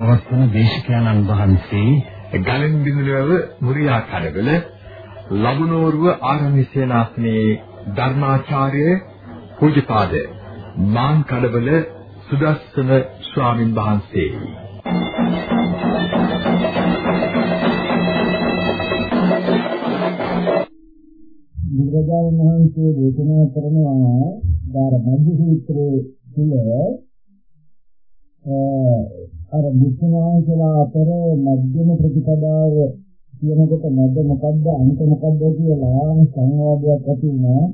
අවස්ථන දේශකයන්න් වහන්සේ ගලෙන් බිඳුනව මුරියා කඩවල ලබුනෝරුව ආරණ්‍ය සේනාසනේ ධර්මාචාර්ය පූජපාද මාන් කඩවල සුදස්සන ස්වාමින් වහන්සේ. බුදුරජාණන් වහන්සේ දේශනා කරනවා ධාර මධ්‍ය සූත්‍රයේ තුල අර බුද්ධමාංශලා අතර මධ්‍යම ප්‍රතිපදාව කියනකොට මැද මොකද්ද අන්ත මොකද්ද කියලා සංවාදයක් ඇති වුණා.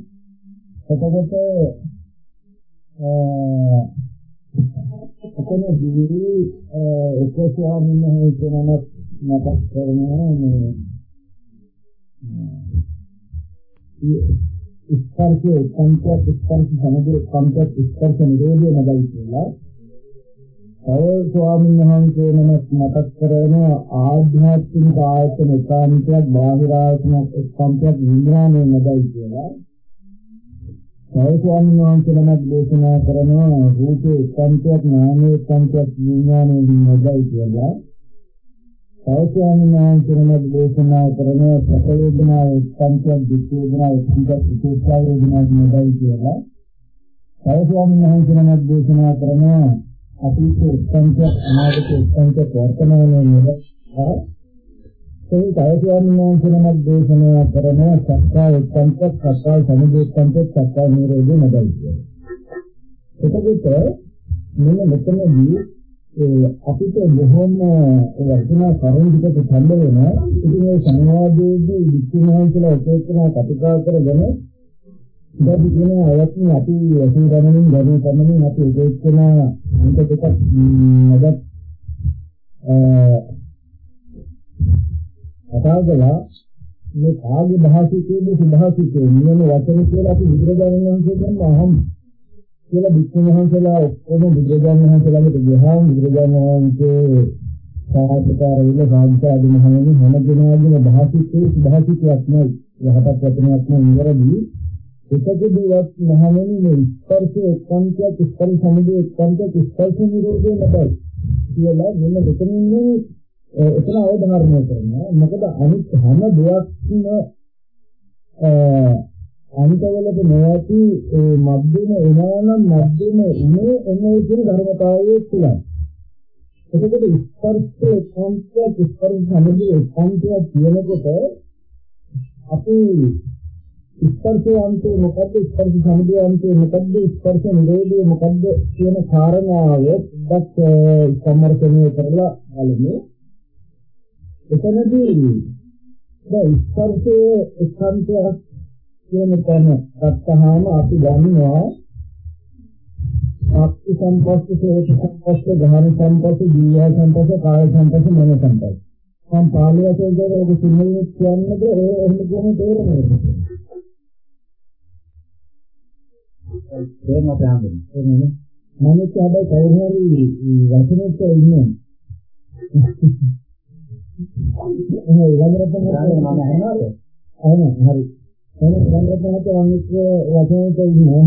එතකොට එතනදී එක ස්වාමීන් වහන්සේ නමක් මතක් කරනවා මේ ස්පර්ශයේ සංකල්ප ස්පර්ශ සමග සංකල්ප ස්පර්ශ නිරෝධය නැදයි කියලා අය ස්වාමීන් වහන්සේ නමක් මතක් කරන ආධ්‍යාත්මික ආයතන එකාන්තයක් බාහිර ආයතන එකාන්තයක් විඥානය නැදයි කියලා. අය ස්වාමීන් වහන්සේ නමක් දේශනා කරනවා රූපේ එකාන්තයක් නාමයේ එකාන්තයක් විඥානය නැදයි කියලා. අය ස්වාමීන් වහන්සේ නමක් දේශනා කරනවා සැප වේදනා එකාන්තයක් දුක් වේදනා එකාන්තයක් සුඛ වේදනා නැදයි කියලා. අය ස්වාමීන් වහන්සේ නමක් දේශනා කරනවා අතීත උත්සංක අනාගත උත්සංක වර්තමානයේ නෙව ඒ කායයන්මන් කෙනෙක් දේශනා කරන සත්‍ය උත්සංක සත්‍ය සමුදය උත්සංක සත්‍ය නිරෝධය නැදයි එතකොට මෙන්න මෙතනදී ඒ අපිට බොහොම වටිනා කරුණුකට සම්බන්ධ වෙන ඉතින් මේ සංවාදයේදී විචිනහන් කියලා උපේක්ෂා කටකා කරගෙන ඉතින් කියන අයත්ම අපි වශයෙන් ගණනින් ගණන් කරනමින් අපි උපේක්ෂණ අන්ත දෙකක් නදත් අතාවදලා මේ කාගේ භාෂිතයේ සුභාෂිතයේ නියම වචන කියලා අපි බුදුරජාණන් වහන්සේ කියනවා අහම් කියලා වික්‍රම වහන්සේලා ඔක්කොම බුදුරජාණන් වහන්සේලාට ගියාම බුදුරජාණන් වහන්සේ සාහිත්‍යකාරයල සාහිත්‍ය මහණෙනි හැම දිනකම භාෂිතයේ සුභාෂිතයක් නයි යහපත් වචනයක් නයි ඉවරදී එකකදීවත් මහණෙනි මේ ස්පර්ශ එක්කන්තය ස්පර්ශ සමුදය එක්කන්තය ස්පර්ශ නිරෝධය නැතයි කියලා මෙන්න මෙතනින් එතන අවධාරණය කරනවා. මොකද අනිත් හැම දෙයක්ම අනිතවලට නොඇති ඒ මධ්‍යම එනනම් මධ්‍යම ඉනේ එන්නේ කියන ධර්මතාවයේ තුලයි. එතකොට ස්පර්ශ එක්කන්තය ස්පර්ශ සමුදය එක්කන්තය කියනකොට අපි ස්පර්ශයන්තේ මොකද්ද? ස්පර්ශ සමුදයන්තේ මොකද්ද? ස්පර්ශ නිරෝධය මොකද්ද කියන කාරණාව දැක් සම්මර්ෂණය කරලා බලමු. එතනදී දැන් ස්පර්ශයේ එක්කන්තයක් කියන තැන ගත්තාම අපි දන්නවා ආප්ති සම්පස්ස සේත සම්පස්ස ගහන සම්පස්ස දීය සම්පස්ස කාය සම්පස්ස මන සම්පස්ස. මම පාළි වශයෙන් ඒක සිංහලෙන් කියන්නද ඒ එහෙම කියන තේරෙන්නේ තේරෙන්න අපහාමයි. එන්නේ මම කියබයි කවුරු හරි වචනෙත් ඉන්නේ. එහෙනම් ඊළඟට මම අහනවාද? අහනවා හරි. එහෙනම් ඊළඟට මම අනිත් වචනෙත් ඉන්නේ.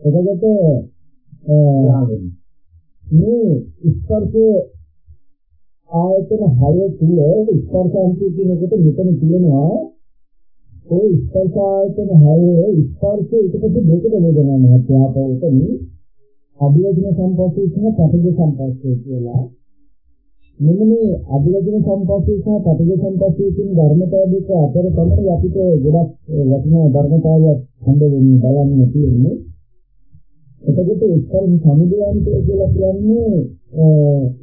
එතකොට මේ ස්පර්ශ ආයතන හය තුල ස්පර්ශාන්ති කියන එකට මෙතන තියෙනවා ඒ ස්පර්ශ ආයතන හයේ ස්පර්ශ ඊට පස්සේ දෙකට බෙදනවා මහත්යාපෝතනි අභිවදන සම්පස්සේ සහ පටිඝ සම්පස්සේ කියලා. මෙන්න මේ අභිවදන සම්පස්සේ සහ පටිඝ සම්පස්සේ කියන ධර්මතාව දෙක අතර තමයි අපිට ගොඩක් වටිනා ධර්මතාවයක් හම්බ වෙන්නේ බලන්න තියෙන්නේ. එතකොට ස්පර්ශ සමුදයන්තය කියලා කියන්නේ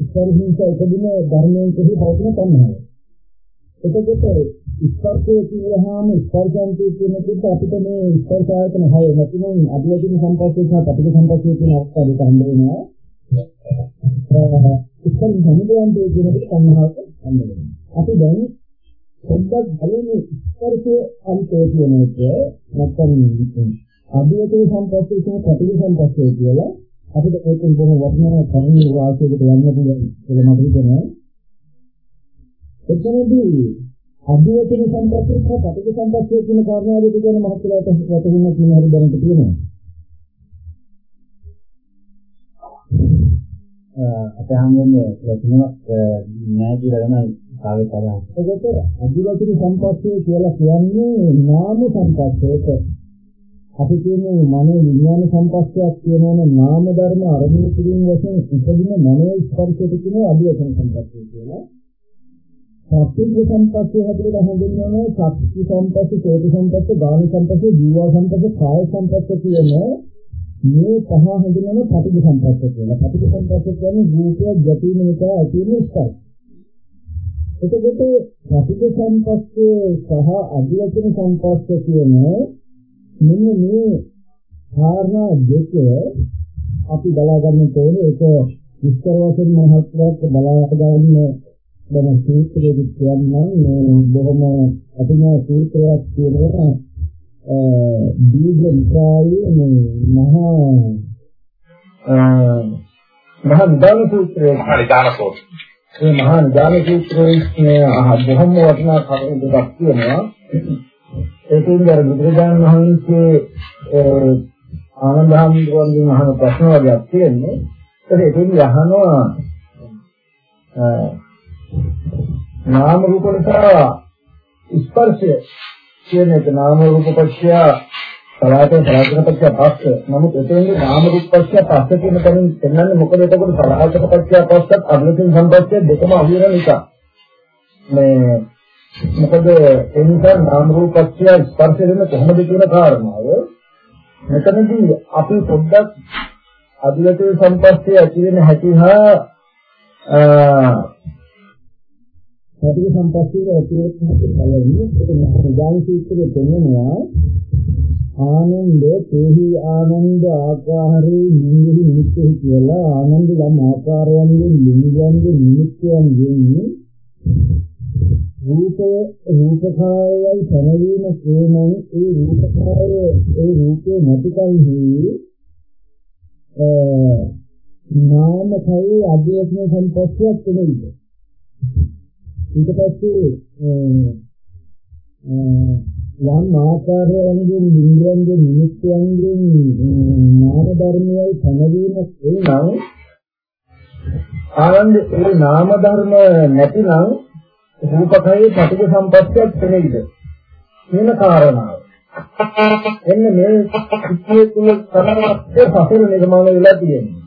ස්පර්ශින්ස උපදින ධර්මයෙන් කෙරෙහි පවතින තණ්හාව එතකොට ස්පර්ශය කියවහම ස්පර්ශාන්තය කියන එකට අපිට මේ ස්පර්ශ ආයතන හය නැතිනම් අභිවදින සම්පස්සේ සහ පටිඝ සම්පස්සේ කියන අවස්ථා දෙක හම්බ වෙනවා. ස්පර්ශ සමුදයන්තය කියන එකට සම්මාහක හම්බ වෙනවා. අපි දැන් පොඩ්ඩක් බලමු ස්පර්ශයේ අන්තය කියන එක නැත්නම් අභිවදින සම්පස්සේ සහ පටිඝ සම්පස්සේ කියලා අපිට ඒකෙන් බොහෝ වටිනා කරුණු වාසියකට යන්න පුළුවන් කියලා මම හිතනවා. එතනදී අභිවචන සම්පස්සේ සහ පටිඝ සම්පස්සේ කියන කාරණා දෙක ගැන මහත්ලාට වැටහෙන්න කියන හරි දැනට තියෙනවා. අපේ හම්බෙන්නේ ලකුණක් නෑ කියලා තමයි කාගේ කරා. ඒකට අදිවචන සම්පස්සේ කියලා කියන්නේ නාම සම්පස්සේක. අපි කියන්නේ මනෝ විඥාන සම්පස්සයක් කියනවනේ නාම ධර්ම අරමුණු කිරීම වශයෙන් උපදින මනෝ ස්පර්ශයට කියන අදිවචන සම්පස්සේ කියලා. සත්‍ය සම්පස්සේ හැදෙලා හඳුන්වනවා සත්‍ය සම්පස්සේ, සෝත සම්පස්සේ, ගාන සම්පස්සේ, ජීව සම්පස්සේ, කාය සම්පස්සේ කියන මේ පහ හඳුන්වන පටිඝ සම්පස්සේ කියලා. පටිඝ සම්පස්සේ කියන්නේ රූපය ගැටීම නිසා ඇති වෙන ස්පර්ශ. එතකොට පටිඝ සම්පස්සේ සහ අධිවචන සම්පස්සේ කියන මෙන්න මේ කාරණා දෙක අපි බලා ගන්න ඕනේ ඒක විස්තර වශයෙන් මහත්වත් බලා ගන්න දැන් සූත්‍රයේ කියන්නම් බොහොම අතිමා සූත්‍රයක් කියනවා දීර්ඝ නිකායේ මේ මහා මහා නිදාන සූත්‍රයේ මහා නිදාන සූත්‍රය. ඒ මහා නිදාන සූත්‍රයේ බොහොම වටිනා කරුණු දෙකක් තියෙනවා. ඒකෙන් අර බුදුරජාණන් වහන්සේ ආනන්ද හාමුදුරුවන්ගෙන් අහන ප්‍රශ්න වර්ගයක් තියෙන්නේ. ඒකෙන් අහනවා නාම රූප නිසා ස්පර්ශය. කියන එක නාම රූප පත්‍ය සලආතේ සලආතන පත්‍ය පස්ස. නමුත් එතෙන්දී නාම රූප පත්‍ය පස්ස කියන තැනින් පෙන්වන්නේ මොකද? එතකොට සලආතන පත්‍ය පස්සත් අභිලෂණ සම්පත්‍ය දෙකම අහිරන නිසා. මේ මොකද ඒ නිසා නාම රූප පත්‍ය ස්පර්ශ වෙන කොහොමද කියන කාරණාව? මෙතනදී අපි පොඩ්ඩක් අභිලෂණ සම්පත්‍ය ඇති වෙන හැටි හා සතිය සම්පස්සේ ඇතුළත් බලන්නේ ඒක නිදාන සූත්‍රයේ පෙන්වනවා. ආනන්ද තේහි ආනන්ද ආකාරේ නිමිති නිමිති කියලා ආනන්ද යම් ආකාරයන්ගෙන් නිමියන්ගේ නිමිතියන්ගෙන් රූපය රූපකායයි සමවීම කියනන් ඒ රූපකාය ඒ රූපේ නැතිකල්හි නාමකයේ අධ්‍යක්ෂ සම්පස්සයක් වෙනවා ඊට පස්සේ යම් ආකාරයෙන් ඉන්ද්‍රයන්ගේ නිමිත්තයන්ගෙන් නාම ධර්මයයි සමවීම එනම් ආනන්ද ඒ නාම ධර්ම නැතිනම් රූපකයේ පටිඝ සම්පත්තියක් වෙනෙයිද කියන කාරණාව එන්න මේ සිත්යේ තුල තරමක් සසර නිර්මාණය වෙලා තියෙනවා.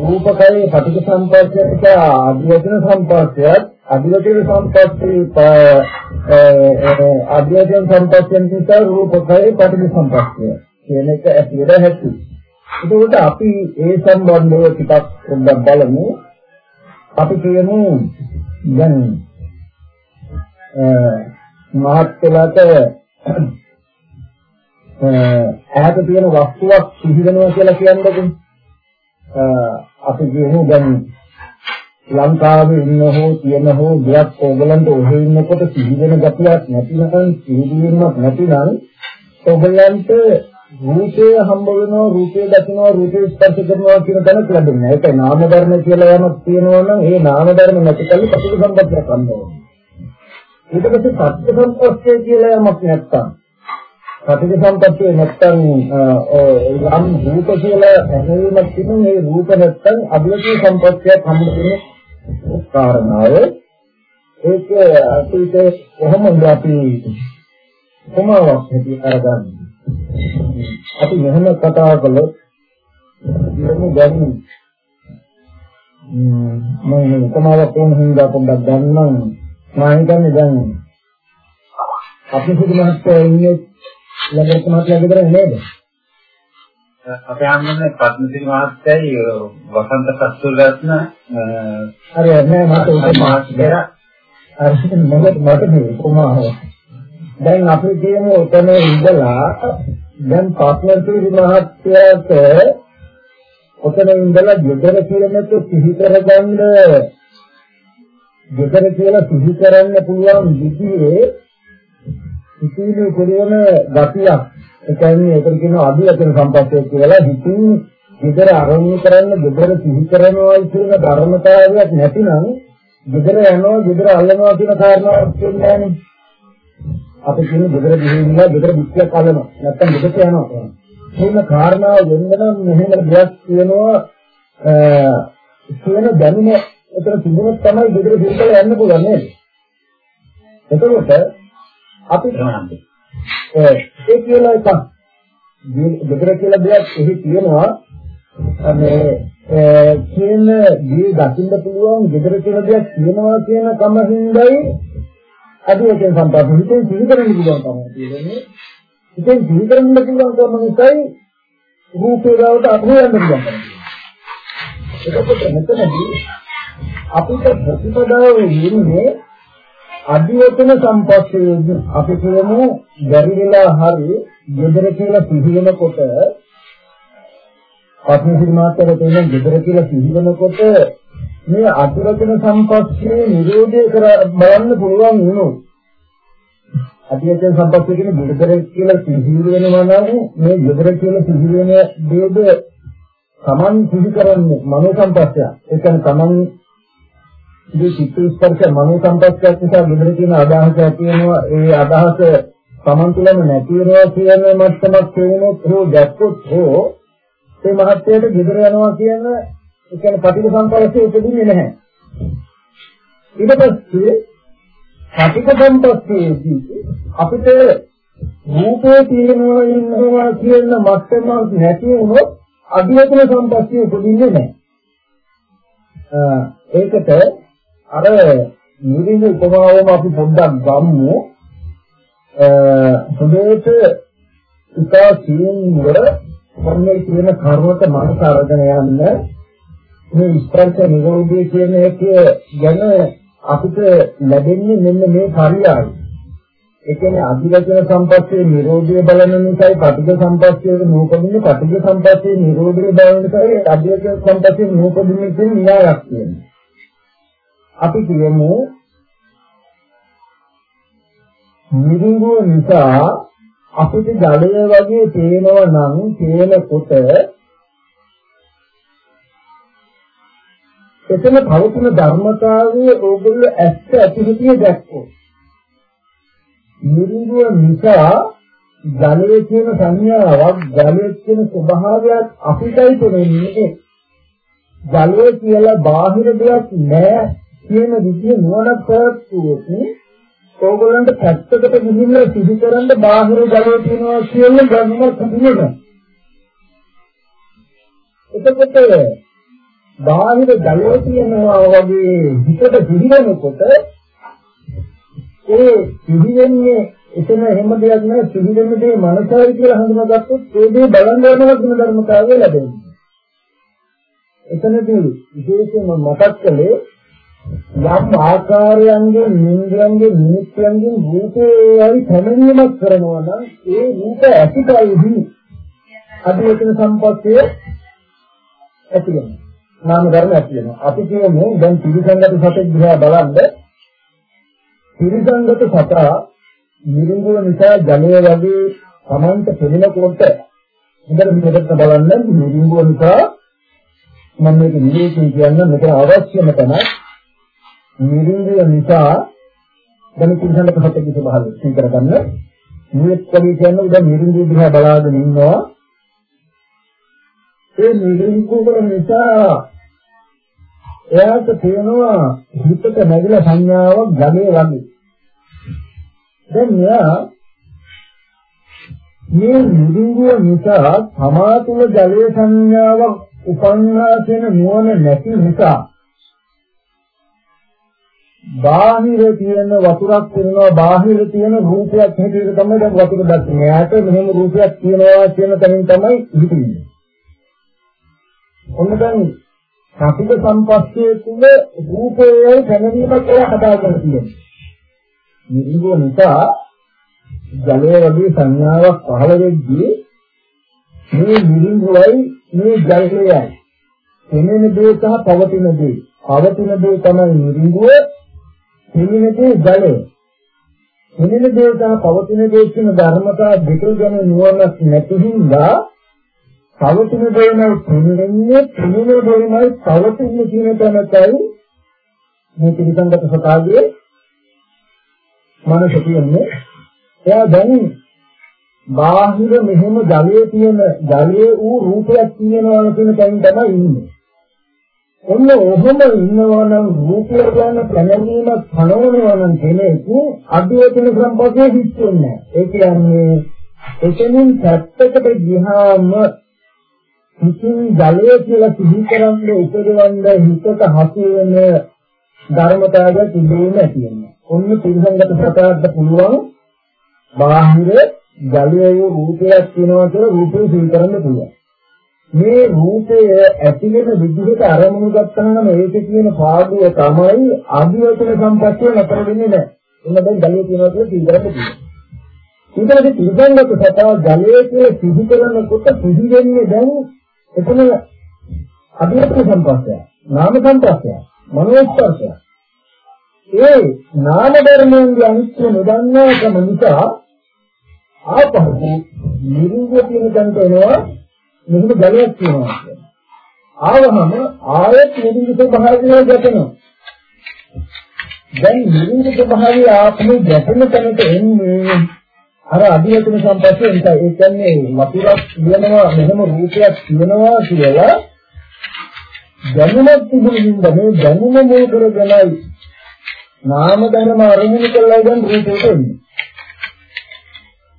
රූපකයේ පටිඝ සම්පත්තියට ආදිවචන සම්පත්තියත් අධිවචන සම්පස්සේ අධිවචන සම්පස්යෙන් නිසා රූපකයේ පටිඝ සම්පස්ය කියන එක ඇතුළත හැටි. ඒකෝට අපි ඒ සම්බන්ධව ටිකක් පොඩ්ඩක් බලමු. අපි කියමු දැන් මහත්කලට ඈත තියෙන වස්තුවක් සිහි වෙනවා කියලා කියන්නකො. අපි කියමු දැන් ලංකාවේ ඉන්න හෝ තියෙන හෝ දෙයක් ඕගලන්ට ඔහෙ ඉන්නකොට සිහිවෙන ගතියක් නැතිනම් සිහිවීමක් නැතිනම් ඕගලන්ට රූපය හම්බ වෙනවා රූපය දකිනවා රූපය ස්පර්ශ කරනවා කියන තැනක් ලැබෙනවා. ඒක නාම ධර්ම කියලා යමක් තියෙනවා නම් ඒ නාම ධර්ම නැතිකල්ලි පටිඝ සම්පත්තියක් ගන්නවා. ඊට පස්සේ සත්‍ය සම්පස්සේ කියලා යමක් නැත්තම් පටිඝ සම්පත්තිය නැත්තම් යම් රූප කියලා හැඟීමක් තිබුණ ඒ රූප නැත්තම් අභිලෂණ සම්පත්තියක් හම්බෙන්නේ කාරණාව. ඒක අපිට කොහොමද අපි කොමාවක් හැටියට අරගන්නේ? අපි මෙහෙම කතා කළොත් ඉතින් දැන් මම කොමාවක් කොහොම හින්දා පොඩ්ඩක් ගන්නම් මම හිතන්නේ දැන් අපි සුදු මහත්තයා ඉන්නේ ළඟට මහත්තයා ගෙදර නේද? අපේ අම්මනේ පත්මසිරි මහත්තයයි වසන්ත කස්තුරරත්න හරි නෑ මට උදේ මහත්තයා. අර මොකද මට කොමාව දැන් අපි කියමු උතන ඉඳලා දැන් පත්මසිරි මහත්තයාට උතන ඉඳලා ගෙදර කියලා සිහි කරගන්න ගෙදර කියලා සිහි කරන්න පුළුවන් විදිහේ සිහිනේ කරන ගතියක් ඒ කියන්නේ ඒකට කියනවා අභිවචන සම්පස්සේ කියලා. හිතින් විතර අරමුණු කරන්න විතර සිහි කරනවා කියන ධර්මතාවයක් නැතිනම් විතර යනවා විතර අල්ලනවා කියන කාරණාවක් කියන්නේ නැහැ අපි කියන්නේ විතර ගිහිල්ලා විතර විත්‍යක් අල්ලනවා. නැත්තම් විතර යනවා කියන කාරණාව වෙන්න නම් මෙහෙම දෙයක් කියනවා කියන දැනුම එතන තිබුණොත් තමයි ගෙදර සිල්කල යන්න පුළුවන් නේද? එතකොට අපි ඒ ඒ කියලා එකක්. ගෙදර කියලා දෙයක් එහි තියෙනවා. මේ කියන දී දකින්න පුළුවන් ගෙදර කියලා දෙයක් තියෙනවා කියන කම හිඳයි අදියකෙන් සම්පූර්ණ හිතේ සිහි කරන්න පුළුවන් තමයි කියන්නේ. හිතෙන් සිහි කරන්න පුළුවන් කම නිසායි රූපේ ගාවට අපේ යන්න පුළුවන් එතකොට මෙතනදී අපිට ප්‍රතිපදාව ඉන්නේ අධිවචන සම්පස්සේ අපි කියමු බැරි වෙලා හරි gedara කියලා සිහි වෙනකොට ආත්මසිරමාතර තියෙන gedara කියලා සිහි වෙනකොට මේ අධිවචන සම්පස්සේ නිරෝධය කර බලන්න පුළුවන් වුණොත් අධිවචන සම්පස්සේ කියන gedara කියලා සිහි වෙනවා නම් මේ gedara කියලා සිහි වෙන දේද තමන් සිහි කරන්නේ මනෝ සම්පස්සය ඒ කියන්නේ තමන් මේ චිත්ත ස්පර්ශ මනෝ සංපස්සයක් නිසා විතර තියෙන අදහසක් තියෙනවා ඒ අදහස Taman තුළම නැති වෙනවා කියන මට්ටමක් වෙනොත් හෝ දැක්කොත් හෝ ඒ මහත්යයට විතර යනවා කියන ඒ කියන්නේ පටිඝ සංපස්සයේ උපදින්නේ නැහැ. ඊට පස්සේ පටිඝ සංපස්සයේදී අපිට රූපේ තියෙනවා ඉන්නවා කියන මට්ටමක් නැති වුණොත් අධිවචන සංපස්සයේ උපදින්නේ නැහැ. ඒකට අර නිරිඳ උපමාවම අපි පොඩ්ඩක් ගමු හොඳට ඉතා සියුම්ව මොන්නේ කියන කර්මක මනස අරගෙන යන්න මේ ස්පර්ශ නිරෝධය කියන එක ගැන අපිට ලැබෙන්නේ මෙන්න මේ පරියාය. ඒ කියන්නේ අධිවචන සම්පස්සේ නිරෝධය බලන නිසායි පටිඝ සම්පස්සේ නූපදින්නේ පටිඝ සම්පස්සේ නිරෝධය බලන නිසායි අධිවචන සම්පස්සේ නූපදින්නේ කියන න්‍යායක් තියෙනවා. අපි කියමු මිරිඟුව නිසා අපිට ජඩය වගේ පේනවා නම් පේනකොට එතන පවතින ධර්මතාවයේ ඕගොල්ලෝ ඇත්ත ඇතිහිතිය දැක්කෝ. මිරිඟුව නිසා ජලයේ කියන සංඥාවක් ජලයේ කියන ස්වභාවයක් අපිටයි තේරෙන්නේ. ජලය කියලා බාහිර දෙයක් නෑ. කියන විදිය නුවණක් පැවැත්වුවොත් ඕගොල්ලන්ට පැත්තකට ගිහිල්ලා සිහි කරන්න බාහිර ජලය තියෙනවා කියන ගමනක් හඳුනනවා. එතකොට බාහිර ජලය තියෙනවා වගේ හිතට පිළිවෙනකොට ඒ පිළිවෙන්නේ එතන එහෙම දෙයක් නෑ පිළිවෙන්න දේ මනසයි කියලා හඳුනාගත්තොත් ඒ දේ බලන්න යනවා කියන ධර්මතාවය ලැබෙනවා. එතනදී විශේෂයෙන්ම මතක් කළේ යම් ආකාරයන්ගෙන් නින්ද්‍රයන්ගෙන් නිමිත්තයන්ගෙන් රූපේයි පැමිණීමක් කරනවා නම් ඒ රූප ඇතිකල්හි අධිවචන සම්පස්සේ ඇති වෙනවා. නාම ධර්ම ඇති වෙනවා. අපි කියමු දැන් ත්‍රිසංගත සතෙක් දිහා බලන්න ත්‍රිසංගත සතා නිරුංගුව නිසා ජලය වගේ Tamanta පෙනෙනකොට හොඳට මෙතන බලන්න නිරුංගුව නිසා මම මේක නිරේචන කියන්න මෙතන අවශ්‍යම තමයි නිරින්දිය නිසා දැන් කුරුසන්ට පහතේ ස්වභාවය සීකර ගන්න. නිවෙත් කවි කියන්නේ දැන් නිරින්දිය දිහා බලාගෙන ඉන්නවා. ඒ නිරින්දිය නිසා එයාට තේනවා හිතට නැගිලා සංඥාවක් ගමේ වගේ. දැන් මෙයා මේ නිරින්දිය නිසා තමා තුළ ජලයේ සංඥාවක් උපන්නා කියන නුවණ නැති නිසා බාහිර තියෙන වතුරක් තියෙනවා බාහිර තියෙන රූපයක් හැටියට තමයි දැන් වතුර දැක්කේ. යාට මෙහෙම රූපයක් තියෙනවා කියන තැනින් තමයි හිතෙන්නේ. ඔන්න දැන් සතික සම්පස්සේ තුල රූපයේ දැනීමක් කියලා හදාගන්න තියෙනවා. නිරුව නිසා ජලය වගේ සංඥාවක් පහළ වෙද්දී මේ නිරුවයි මේ ජලයයි එනෙන දේ සහ පවතින දේ පවතින දේ තමයි නිරුව හිමිනදී ජලය. හිමින දේ සහ පවතින දේ කියන ධර්මතා දෙක ගැන නුවණක් නැති හින්දා පවතින දේමයි හිමිනෙන්නේ හිමින දේමයි පවතින කියන තැනටයි මේ ත්‍රිසංගත සතාගේ මනස කියන්නේ. එයා දැන් බාහිර මෙහෙම ජලයේ තියෙන ජලයේ වූ රූපයක් තියෙනවා කියන තැන තමයි ඉන්නේ. ඔන්න ඔහොම ඉන්නවනම් රූපය ගැන දැනීමක් පනවනවා නම් කෙනෙක් අධ්‍යයන සම්පස්සේ හිටින්නේ ඒ කියන්නේ එතනින් පැත්තකට ගියාම ඉතින් ජලය කියලා සිහි කරන්න උපදවන්න හිතට හසු වෙන ධර්මතාවය තිබෙන්නේ නැති වෙනවා. ඔන්න පිළිසංගත ප්‍රකාශයට පුළුවන් බාහිර ජලයේ රූපයක් වෙනවා කියලා රූපය සිහි කරන්න පුළුවන්. මේ රූපය ඇති වෙන විදිහට අරමුණු ගත්තාම ඒකේ තියෙන පාඩුව තමයි අභිවචන සම්පස්සේ නතර වෙන්නේ නැහැ. එන්න දැන් ජලයේ තියෙනවා කියලා සිහි කරන්න පුළුවන්. ඊට පස්සේ තිරසංගත සතා ජලයේ කියලා සිහි කරනකොට සිහි වෙන්නේ දැන් එතන අභිවචන සම්පස්සේ නාම සම්පස්සේ මනෝස්පර්ශය. ඒ නාම ධර්මයන්ගේ අනිත්‍ය නොදන්නාකම නිසා ආපහු නිරුද්ධ කියන තැනට එනවා මෙහෙම ජලයක් තියෙනවා කියන්නේ. ආවහම ආයෙත් නිරුද්ධ ස්වභාවය ගැටෙනවා. දැන් නිරුද්ධ ස්වභාවය ආපහු ගැටෙන තැනට එන්නේ අර අධිවචන සම්පස්සේ නිසා ඒ කියන්නේ වතුරක් කියනවා මෙහෙම රූපයක් කියනවා කියලා දැනුමක් තිබුණින්ද මේ දැනුම මුල් කරගෙනයි නාම ධර්ම අරමුණු කළා දැන් රූපයට එන්නේ.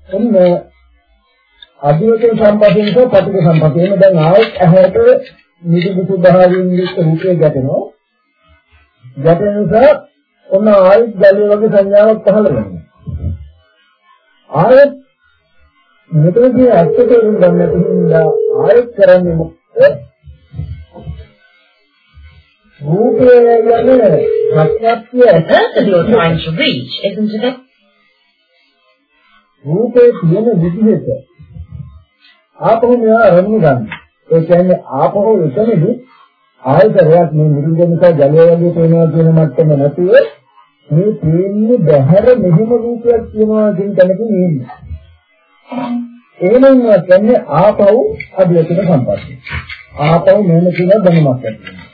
එන්න අධිවචන සම්පතෙන් සහ පටිඝ සම්පතෙන් දැන් ආයෙත් ඇහැට නිදුබු ස්වභාවයෙන් යුක්ත රූපය ගැටෙනවා. ගැටෙන නිසා ඔන්න ආයෙත් ජලය වගේ සංඥාවක් පහළ වෙනවා. ආයෙත් මෙතනදී අත්‍යතරින් ගන්න තියෙනවා ආයෙත් කරන්නේ මොකද? රූපය කියන්නේ ප්‍රත්‍යක්ෂය you're trying to reach, isn't it? රූපේ තියෙන විදිහට ආපහු මෙයා අරමුණු ගන්න. ඒ කියන්නේ ආපහු එතනදී ආයතරයක් මේ නිරුද්ධ නිසා ජලය වගේ පේනවා කියන මට්ටම නැතුව මේ තේන්නේ බහැර මෙහෙම රූපයක් තියෙනවා කියන තැනකින් ඉන්නේ. එහෙනම් කියන්නේ ආපහු අධ්‍යයන සම්පත්තිය. ආපහු මෙහෙම කියන දැනුමක් ඇති වෙනවා.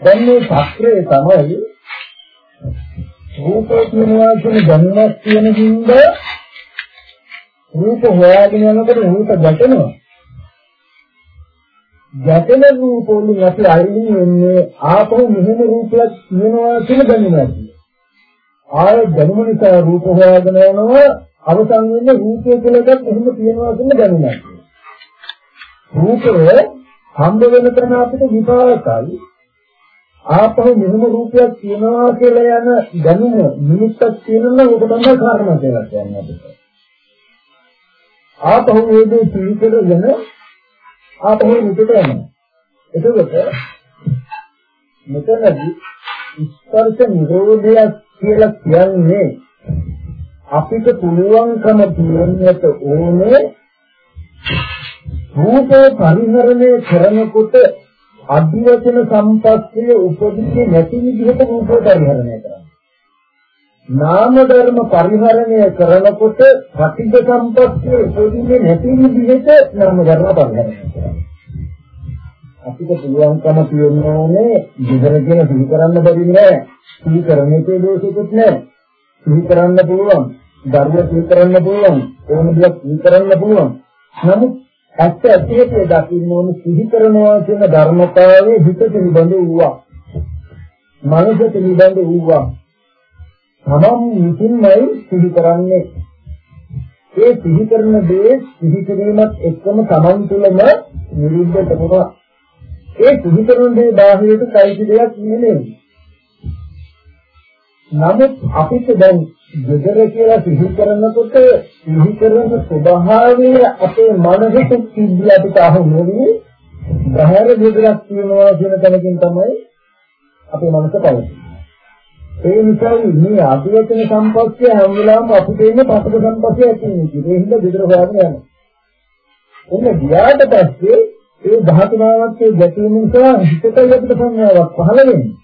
දැන් මේ ශාස්ත්‍රයේ තමයි රූපේ කියනවා කියන දැනුමක් තියෙන හින්දා රූප හොයාගෙන යනකොට රූප ගැටෙනවා. ගැටෙන රූප වලින් අපි අයින් වෙන්නේ ආපහු මෙහෙම රූපයක් තියෙනවා කියන දැනුමක්. ආය දැනුම නිසා රූප හොයාගෙන යනවා අවසන් වෙන්නේ රූපය කියලා එකක් එහෙම තියෙනවා කියන දැනුමක්. රූපය හම්බ වෙන තැන අපිට විපාකයි ආපහු මෙහෙම රූපයක් තියනවා කියලා යන දැනුම නිමිත්තක් තියෙනවා ඔබ තමයි කාරණා කියලා කියන්නේ අපිට. ආපහු මේ දේ පිළිකරගෙන ආපහු මුදට යනවා. එතකොට මෙතනදී ස්පර්ශ නිරෝධය කියලා කියන්නේ අපිට පුළුවන්කම තියෙන්නට ඕනේ රූපේ පරිහරණය කරනකොට අධිවචන සම්පස්සේ උපදින්නේ නැති විදිහට රූප පරිහරණය කරනවා. නාම ධර්ම පරිහරණය කරනකොට පටිඝ සම්පස්සේ උපදින්නේ නැති විදිහට නාම ධර්ම පරිහරණය කරනවා. අපිට පුළුවන්කම තියෙන්නේ විතර කියන සිහි කරන්න බැරි නෑ. සිහි කරන එකේ දෝෂෙකුත් නෑ. සිහි කරන්න පුළුවන්. ධර්ම සිහි කරන්න පුළුවන්. ඕන දෙයක් සිහි කරන්න පුළුවන්. නමුත් ඇත්ත ඇතියට දකින්න ඕන සිහි කරනවා කියන ධර්මතාවයේ හිත පිළිබඳ වූවා. මනස පිළිබඳ වූවා. තමන් විසින්මයි සිහි කරන්නේ. ඒ සිහි කරන දේ සිහි කිරීමත් එක්කම තමන් තුළම නිරුද්ධ කරනවා. ඒ සිහි කරන දේ බාහිරට කයිති දෙයක් නෙමෙයි. නමුත් අපිට දැන් gedara කියලා සිහි කරනකොට සිහි කරන ස්වභාවය අපේ මනසට සිද්ධිය අපිට අහු වෙන්නේ බහැර දෙයක් තියෙනවා කියන තැනකින් තමයි අපේ මනස පවතින්නේ. ඒ නිසා මේ අධිවචන සම්පස්ය හැම වෙලාවෙම අපිට ඉන්නේ පසක සම්පස්ය ඇති වෙන්නේ. ඒ හින්දා gedara හොයාගෙන යනවා. එන්න ගියාට පස්සේ ඒ ධාතුනාවත්යේ ගැටීම නිසා හිතට යකට සංඥාවක් පහළ වෙනවා.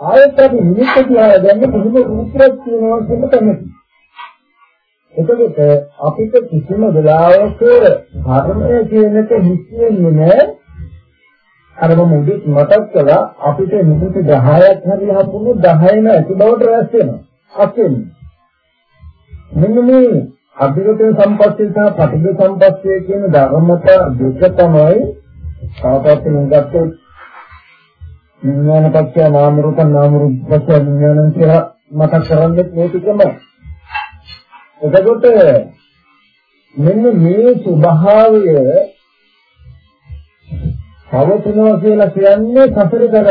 ආයත අපි නිමිත්ත කියලා ගන්න කිසිම රූපයක් තියෙනවා කියන කමති. එතකොට අපිට කිසිම වෙලාවක ධර්මයේ කියනක හිතෙන්නේ නැහැ. අර මම උදේ මතක් කළා අපිට නිමිති 10ක් හරි හම්බුනේ 10ම ඇති බවට රැස් වෙනවා. අත්වෙන්නේ. මෙන්න මේ අභිගත සම්පස්සේ සහ පටිඝ සම්පස්සේ කියන ධර්මතා දෙක තමයි තාපයෙන් ගත්තොත් විඥාන පත්‍ය නාම රූප නාම රූප පත්‍ය විඥාන කියලා මතක් කරන්නේ මේකම. එතකොට මෙන්න මේ ස්වභාවය පවතිනවා කියලා කියන්නේ සතර කර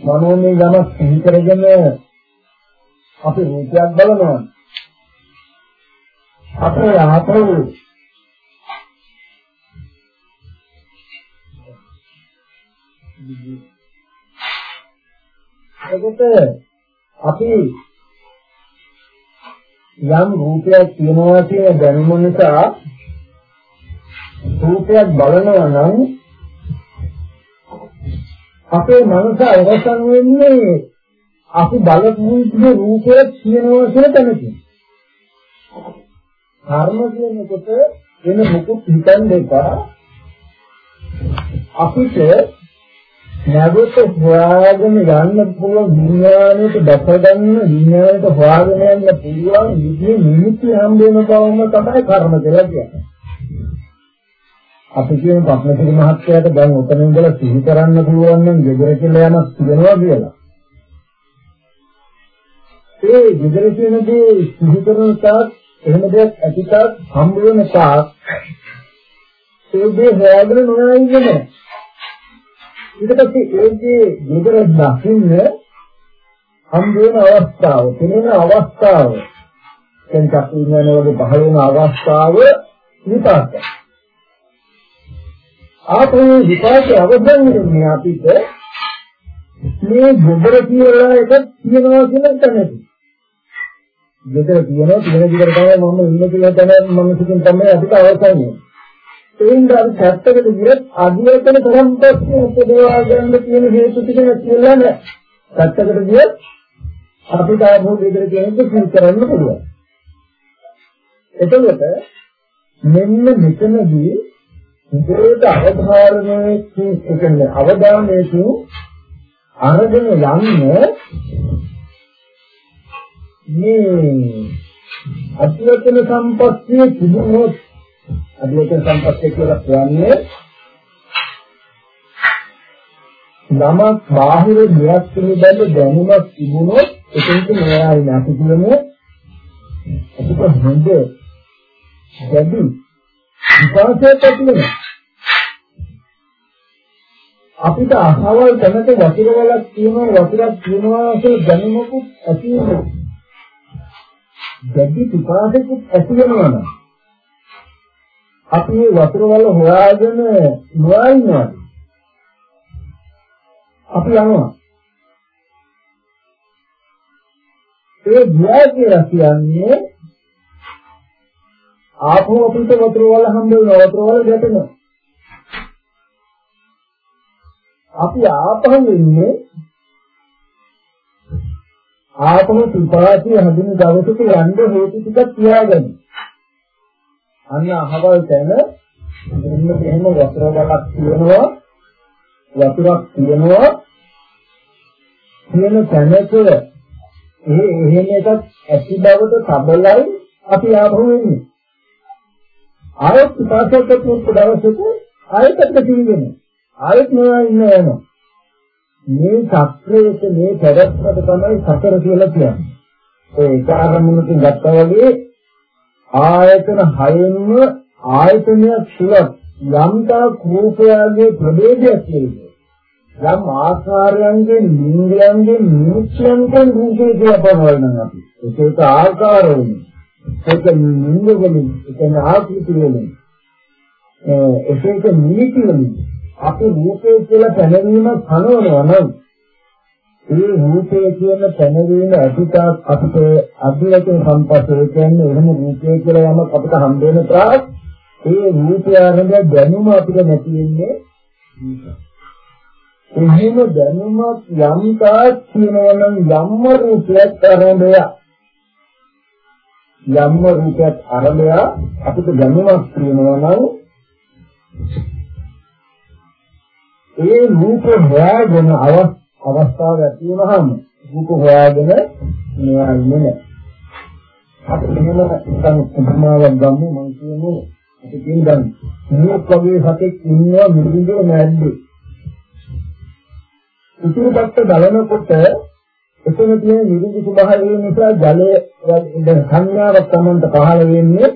මනෝමය යමක් සිහි කරගෙන අපි රූපයක් බලනවා. අපේ ආපහු එතකොට අපි යම් රූපයක් තියෙනවා කියන දැනුම නිසා රූපයක් බලනවා නම් අපේ මනස අවසන් වෙන්නේ අපි බලපු රූපයක් තියෙනවා කියන තැනකින්. කර්ම කියනකොට වෙන මොකුත් හිතන්න එපා. අපිට නැවත හොයාගෙන යන්න පුළුවන් විඥාණයට දැක ගන්න විඥාණයට හොයාගෙන යන්න පුළුවන් විදිහේ නිමිති හම්බ වෙන බවම තමයි කර්ම කියලා කියන්නේ. අපි කියන පත්නසිරි මහත්තයාට දැන් උතන ඉඳලා සිහි කරන්න පුළුවන් නම් ගෙදර කියලා යමක් තියනවා කියලා. ඒ ගෙදර කියනදී සිහි කරන තාක් එහෙම දෙයක් ඇතිතාක් හම්බ වෙන තාක් ඒ දේ හොයාගෙන නොයන්නේ ඊට පස්සේ ඒකේ ගෙදර දකින්න හම් වෙන අවස්ථාව, පෙනෙන අවස්ථාව, දැන් චක්කුඥාන වගේ පහළ වෙන අවස්ථාව විපාක. ආපහු විපාකයේ අවබෝධ වෙන්නේ අපිට මේ ගෙදර කියලා එකක් තියනවා කියලා දැනෙන්නේ. ගෙදර තියනවා තියෙන ගෙදර තමයි මම ඉන්නේ කියලා දැන මම සිතින් තමයි අපිට අවසන් එයින් අර සත්‍යකට ගියත් අධිවචන තරම් පස්සේ උපදවා ගන්න තියෙන හේතු ටික කියලා නෑ. සත්‍යකට ගියත් අපිට ආභෝ දෙදර කියන්නේ සිල් කරන්න පුළුවන්. එතකොට මෙන්න මෙතනදී ඉදිරියට අවධාරණයේ කියන්නේ අවධානයේ අරගෙන යන්නේ මේ අධ්‍යයන සම්පස්සේ තිබුණොත් අධිවචන සම්පස්සේ කියලා කියන්නේ නමක් බාහිර දෙයක් පිළිබඳ දැනුමක් තිබුණොත් එතනට මෙයායි නැති කියමු. අපිට හොඳ වැඩි විපාකයක් ඇතිවෙනවා අපිට අහවල් තැනක වතුර වලක් තියෙනවා වතුරක් තියෙනවා කියලා දැනුමකුත් ඇති වෙනවා වැඩි විපාකයක් ඇති වෙනවා නම් අපි මේ වතුර වල හොයාගෙන නොයනවා. අපි යනවා. ඒ ගියා කියලා කියන්නේ ආපහු අපිට වතුර වල හම්බ වෙනවා වතුර වල ගැටෙනවා. අපි ආපහු ඉන්නේ ආපහු පිපාසිය හදින දවසක යන්න හේතු ටිකක් තියාගන්න. අන්න අහවල් තැන මෙන්න මෙහෙම වතුර ගලක් තියෙනවා. වතුරක් තියෙනවා. කියන තැනක ඒ එහෙම එකක් ඇති බවට සබලයි අපි ආපහු එන්නේ. ආයෙත් පාසලට පුත් දවසක ආයෙත් අපිට කිවිගෙන ආයෙත් නෑ ඉන්න යනවා මේ චක්‍රයේ මේ පැවැත්මට තමයි සතර කියලා කියන්නේ ඒ එක අරමුණකින් ගත්තා වගේ ආයතන හයෙන්ම ආයතනයක් තුළ යම්තා රූපයගේ ප්‍රභේදයක් තියෙනවා. යම් ආකාරයන්ගෙන් ලිංගයන්ගෙන් නිමිත්‍යන්ගෙන් රූපේ කියලා බලනවා අපි. ඒක ආකාර වෙන්නේ. ඒක නිමින්ද වලින්, ඒක ආකෘති වලින්. ඒක නිමිති වලින් අපි රූපේ කියලා පැනවීම කනවනවා නම් ඒ රූපය කියන පැනවීම අදිට අපිට අදිවචන සම්පස්සේ කියන්නේ එහෙම රූපය කියලා යමක් අපිට හම්බ වෙන තාක් ඒ රූපය අරගෙන දැනුම අපිට නැති වෙන්නේ එහෙම දැනුමක් යම් තාක් කියනවනම් යම්ම රූපයක් අරඹය. යම්ම රූපයක් අරඹය අපිට දැනුමක් කියනවනම් ඒ රූප හොයාගෙන අවස්ථ අවස්ථාව ඇති වුණාම රූප හොයාගෙන මේවා ඉන්නේ නැහැ. අපි මෙහෙම නිකන් උපමාවක් ගමු මම කියන්නේ අපි කියන දැන් මේක වගේ සතෙක් ඉන්නවා මිරිඳුර නැද්දේ. ඉතිරි පැත්ත බලනකොට එතන තියෙන නිරුද්ධ ස්වභාවය නිසා ජලය දැන් සංඥාවක් Tamanට පහළ වෙන්නේ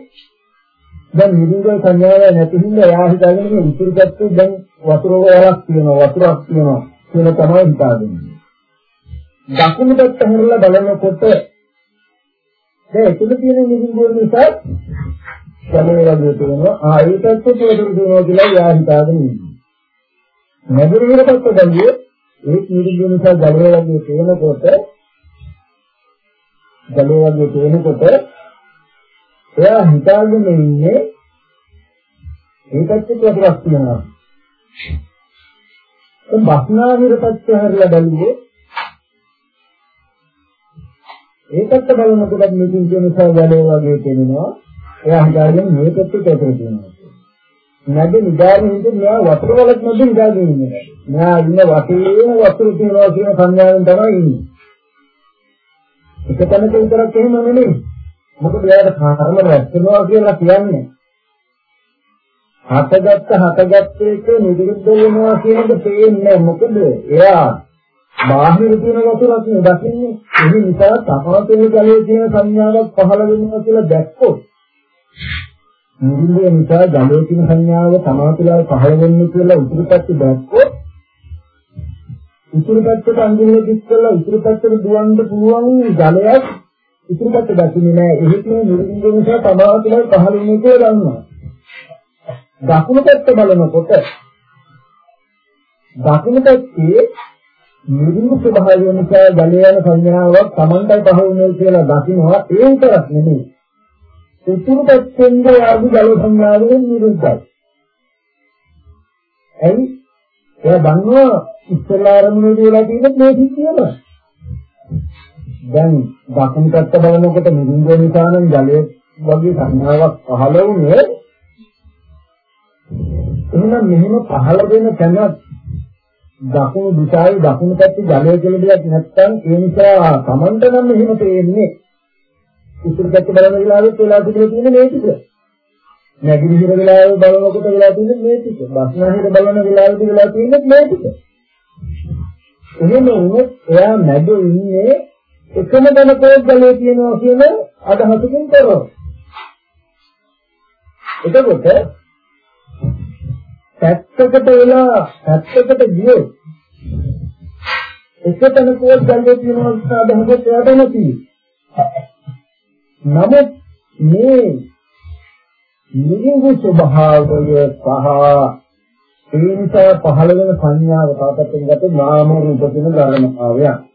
දැන් නිරුද්ධ සංඥාව නැති හින්දා එයා හිතාගෙන මේ ඉතිරි පැත්තේ දැන් වතුර වලක් තියෙනවා වතුරක් තියෙනවා කියලා තමයි හිතාගන්නේ. දකුණු පැත්ත හැරලා බලනකොට දැන් එතන තියෙන නිරුද්ධ නිසා ජලය වගේ තියෙනවා ආ ඒ පැත්තේ වතුර තියෙනවා කියලා එයා හිතාගෙන ඉන්නවා. නැගිරින පැත්ත බැලුවේ ඒ නිරුද්ධ නිසා ජලය වගේ තේනකොට ජලය වගේ තේනකොට එයා හිතාගෙන ඉන්නේ ඒකත් එක්ක වතුරක් තියෙනවා. ඒ බස්නාහිර පැත්ත හැරිලා බැලුවේ ඒකත් බලනකොට මේකෙන් කියන නිසා ජලය වගේ තේනවා. එයා හිතාගෙන මේ පැත්තට වතුර තියෙනවා. නැද නිදාගෙන ඉඳන් මෙයා වතුර වලක් නැද නිදාගෙන ඉන්නේ. මෙයා ඉන්න වටේම වතුර තියනවා කියන සංඥාවෙන් තමයි ඉන්නේ. එක තැනක විතරක් එහෙම නෙමෙයි. මොකද එයාට කර්ම රැස් වෙනවා කියලා කියන්නේ. හතගත්ත හතගත්ත එක නිරුද්ධ වෙනවා කියන එක තේින්නේ මොකද එයා බාහිර තියෙන වතුරක් නේ දකින්නේ. ඒ නිසා තපාතේ ජලයේ තියෙන සංඥාවක් පහළ වෙනවා කියලා දැක්කොත් නිරුද්ධ නිසා ජලයේ තියෙන සංඥාව තමාතුලා පහළ වෙන්නේ කියලා උතුරු පැත්තේ දැක්කොත් ඉතුරු පැත්තට අඳුරේ දික් කරලා ඉතුරු පැත්තට දුවන්න පුළුවන් ජලයක් ඉතුරු පැත්ත දැක්කේ නෑ. එහෙත් මේ නිරුද්ධ නිසා තමා කියලා පහළ වෙන්නේ කියලා දන්නවා. දකුණු පැත්ත බලනකොට දකුණු පැත්තේ නිරුද්ධ ස්වභාවය නිසා ජලය යන සංඥාවක් Tamanටයි පහ වෙන්නේ කියලා දකින්නවා ඒ විතරක් නෙමෙයි. ඉතුරු පැත්තෙන් ආපු ජල සංඥාවෙන් නිරුද්ධයි. එයි එයා දන්නවා ඉස්සෙල්ලා ආරමුණේ දීලා තියෙන මේ සිද්ධියම. දැන් දකුණු පැත්ත බලනකොට නිරුංග නිසා නම් ජලයේ වගේ සංඥාවක් පහළ වුණේ එහෙනම් මෙහෙම පහළ වෙන තැන දකුණු දිශාවේ දකුණු පැත්තේ ජලය කියලා දෙයක් නැත්නම් ඒ නිසා Tamanට නම් මෙහෙම තේන්නේ උතුරු පැත්ත බලන වෙලාවෙත් වෙලා තිබෙන්නේ මේ ටික. නැගිටින වෙලාවේ බලනකොට වෙලා තියෙන්නේ මේ ටික. බස්නාහිර බලන වෙලාවේදී වෙලා තියෙන්නේ මේ ටික. එහෙම වුණොත් එයා මැද ඉන්නේ එකම දනකෝක් ගලේ තියෙනවා කියන අදහසකින් කරනවා. එතකොට පැත්තකට වෙලා පැත්තකට ගියොත් එක තැනකෝක් ගලේ තියෙනවා කියන අදහසක් එයාට නැති. නමුත් මේ නිවිඟු ස්වභාවය සහ ඒ නිසා පහළ වෙන සංඥාව තාපයෙන් ගත නාම රූප කියන ධර්මතාවය.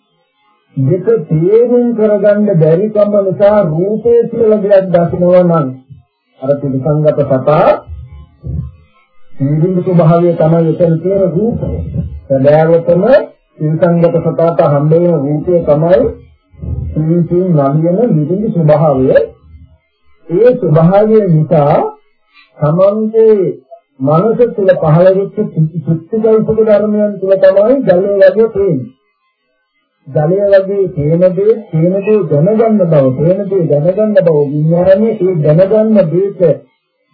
දෙක තේරුම් කරගන්න බැරි කම නිසා රූපේ කියලා දෙයක් දකිනවා නම් අර පිළිසංගත සතා නිවිඳ ස්වභාවය තමයි එතන තියෙන රූපය. සදාවතම පිළිසංගත සතාට හම්බ වෙන රූපය තමයි සිංසින් නම් වෙන නිවිඳ ස්වභාවය. ඒ ස්වභාවය නිසා තමන්ගේ මනස තුළ පහළ වෙච්ච චිත්තජෛසික ධර්මයන් තුළ තමයි ජලය වගේ තියෙන්නේ. ජලය වගේ තේන දේ තේන දේ දැනගන්න බව, තේන දේ දැනගන්න බව විඥානයේ ඒ දැනගන්න දේට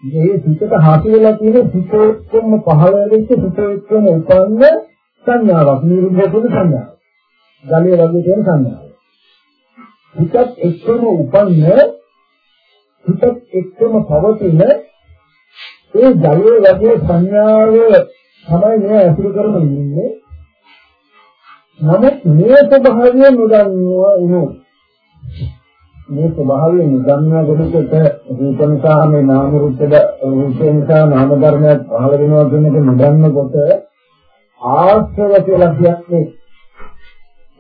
මේ සිතට හසු වෙලා තියෙන සිත එක්කම පහළ වෙච්ච සිත එක්කම උපන්න සංඥාවක් නිරුද්ධ වෙන සංඥාවක්. ජලය වගේ තියෙන සංඥාවක්. සිතත් එක්කම උපන්න සිතත් එක්කම පවතින ඒ ජලයේ වගේ සංඥාව තමයි මේ අසුර කරගෙන ඉන්නේ. නමුත් මේ ස්වභාවය නොදන්නවා එනෝ. මේ ස්වභාවය නොදන්නා කෙනෙකුට රූප නිසා මේ නාම රූපද රූප නිසා නාම ධර්මයක් පහළ වෙනවා කියන එක නොදන්නකොට ආශ්‍රව කියලා කියන්නේ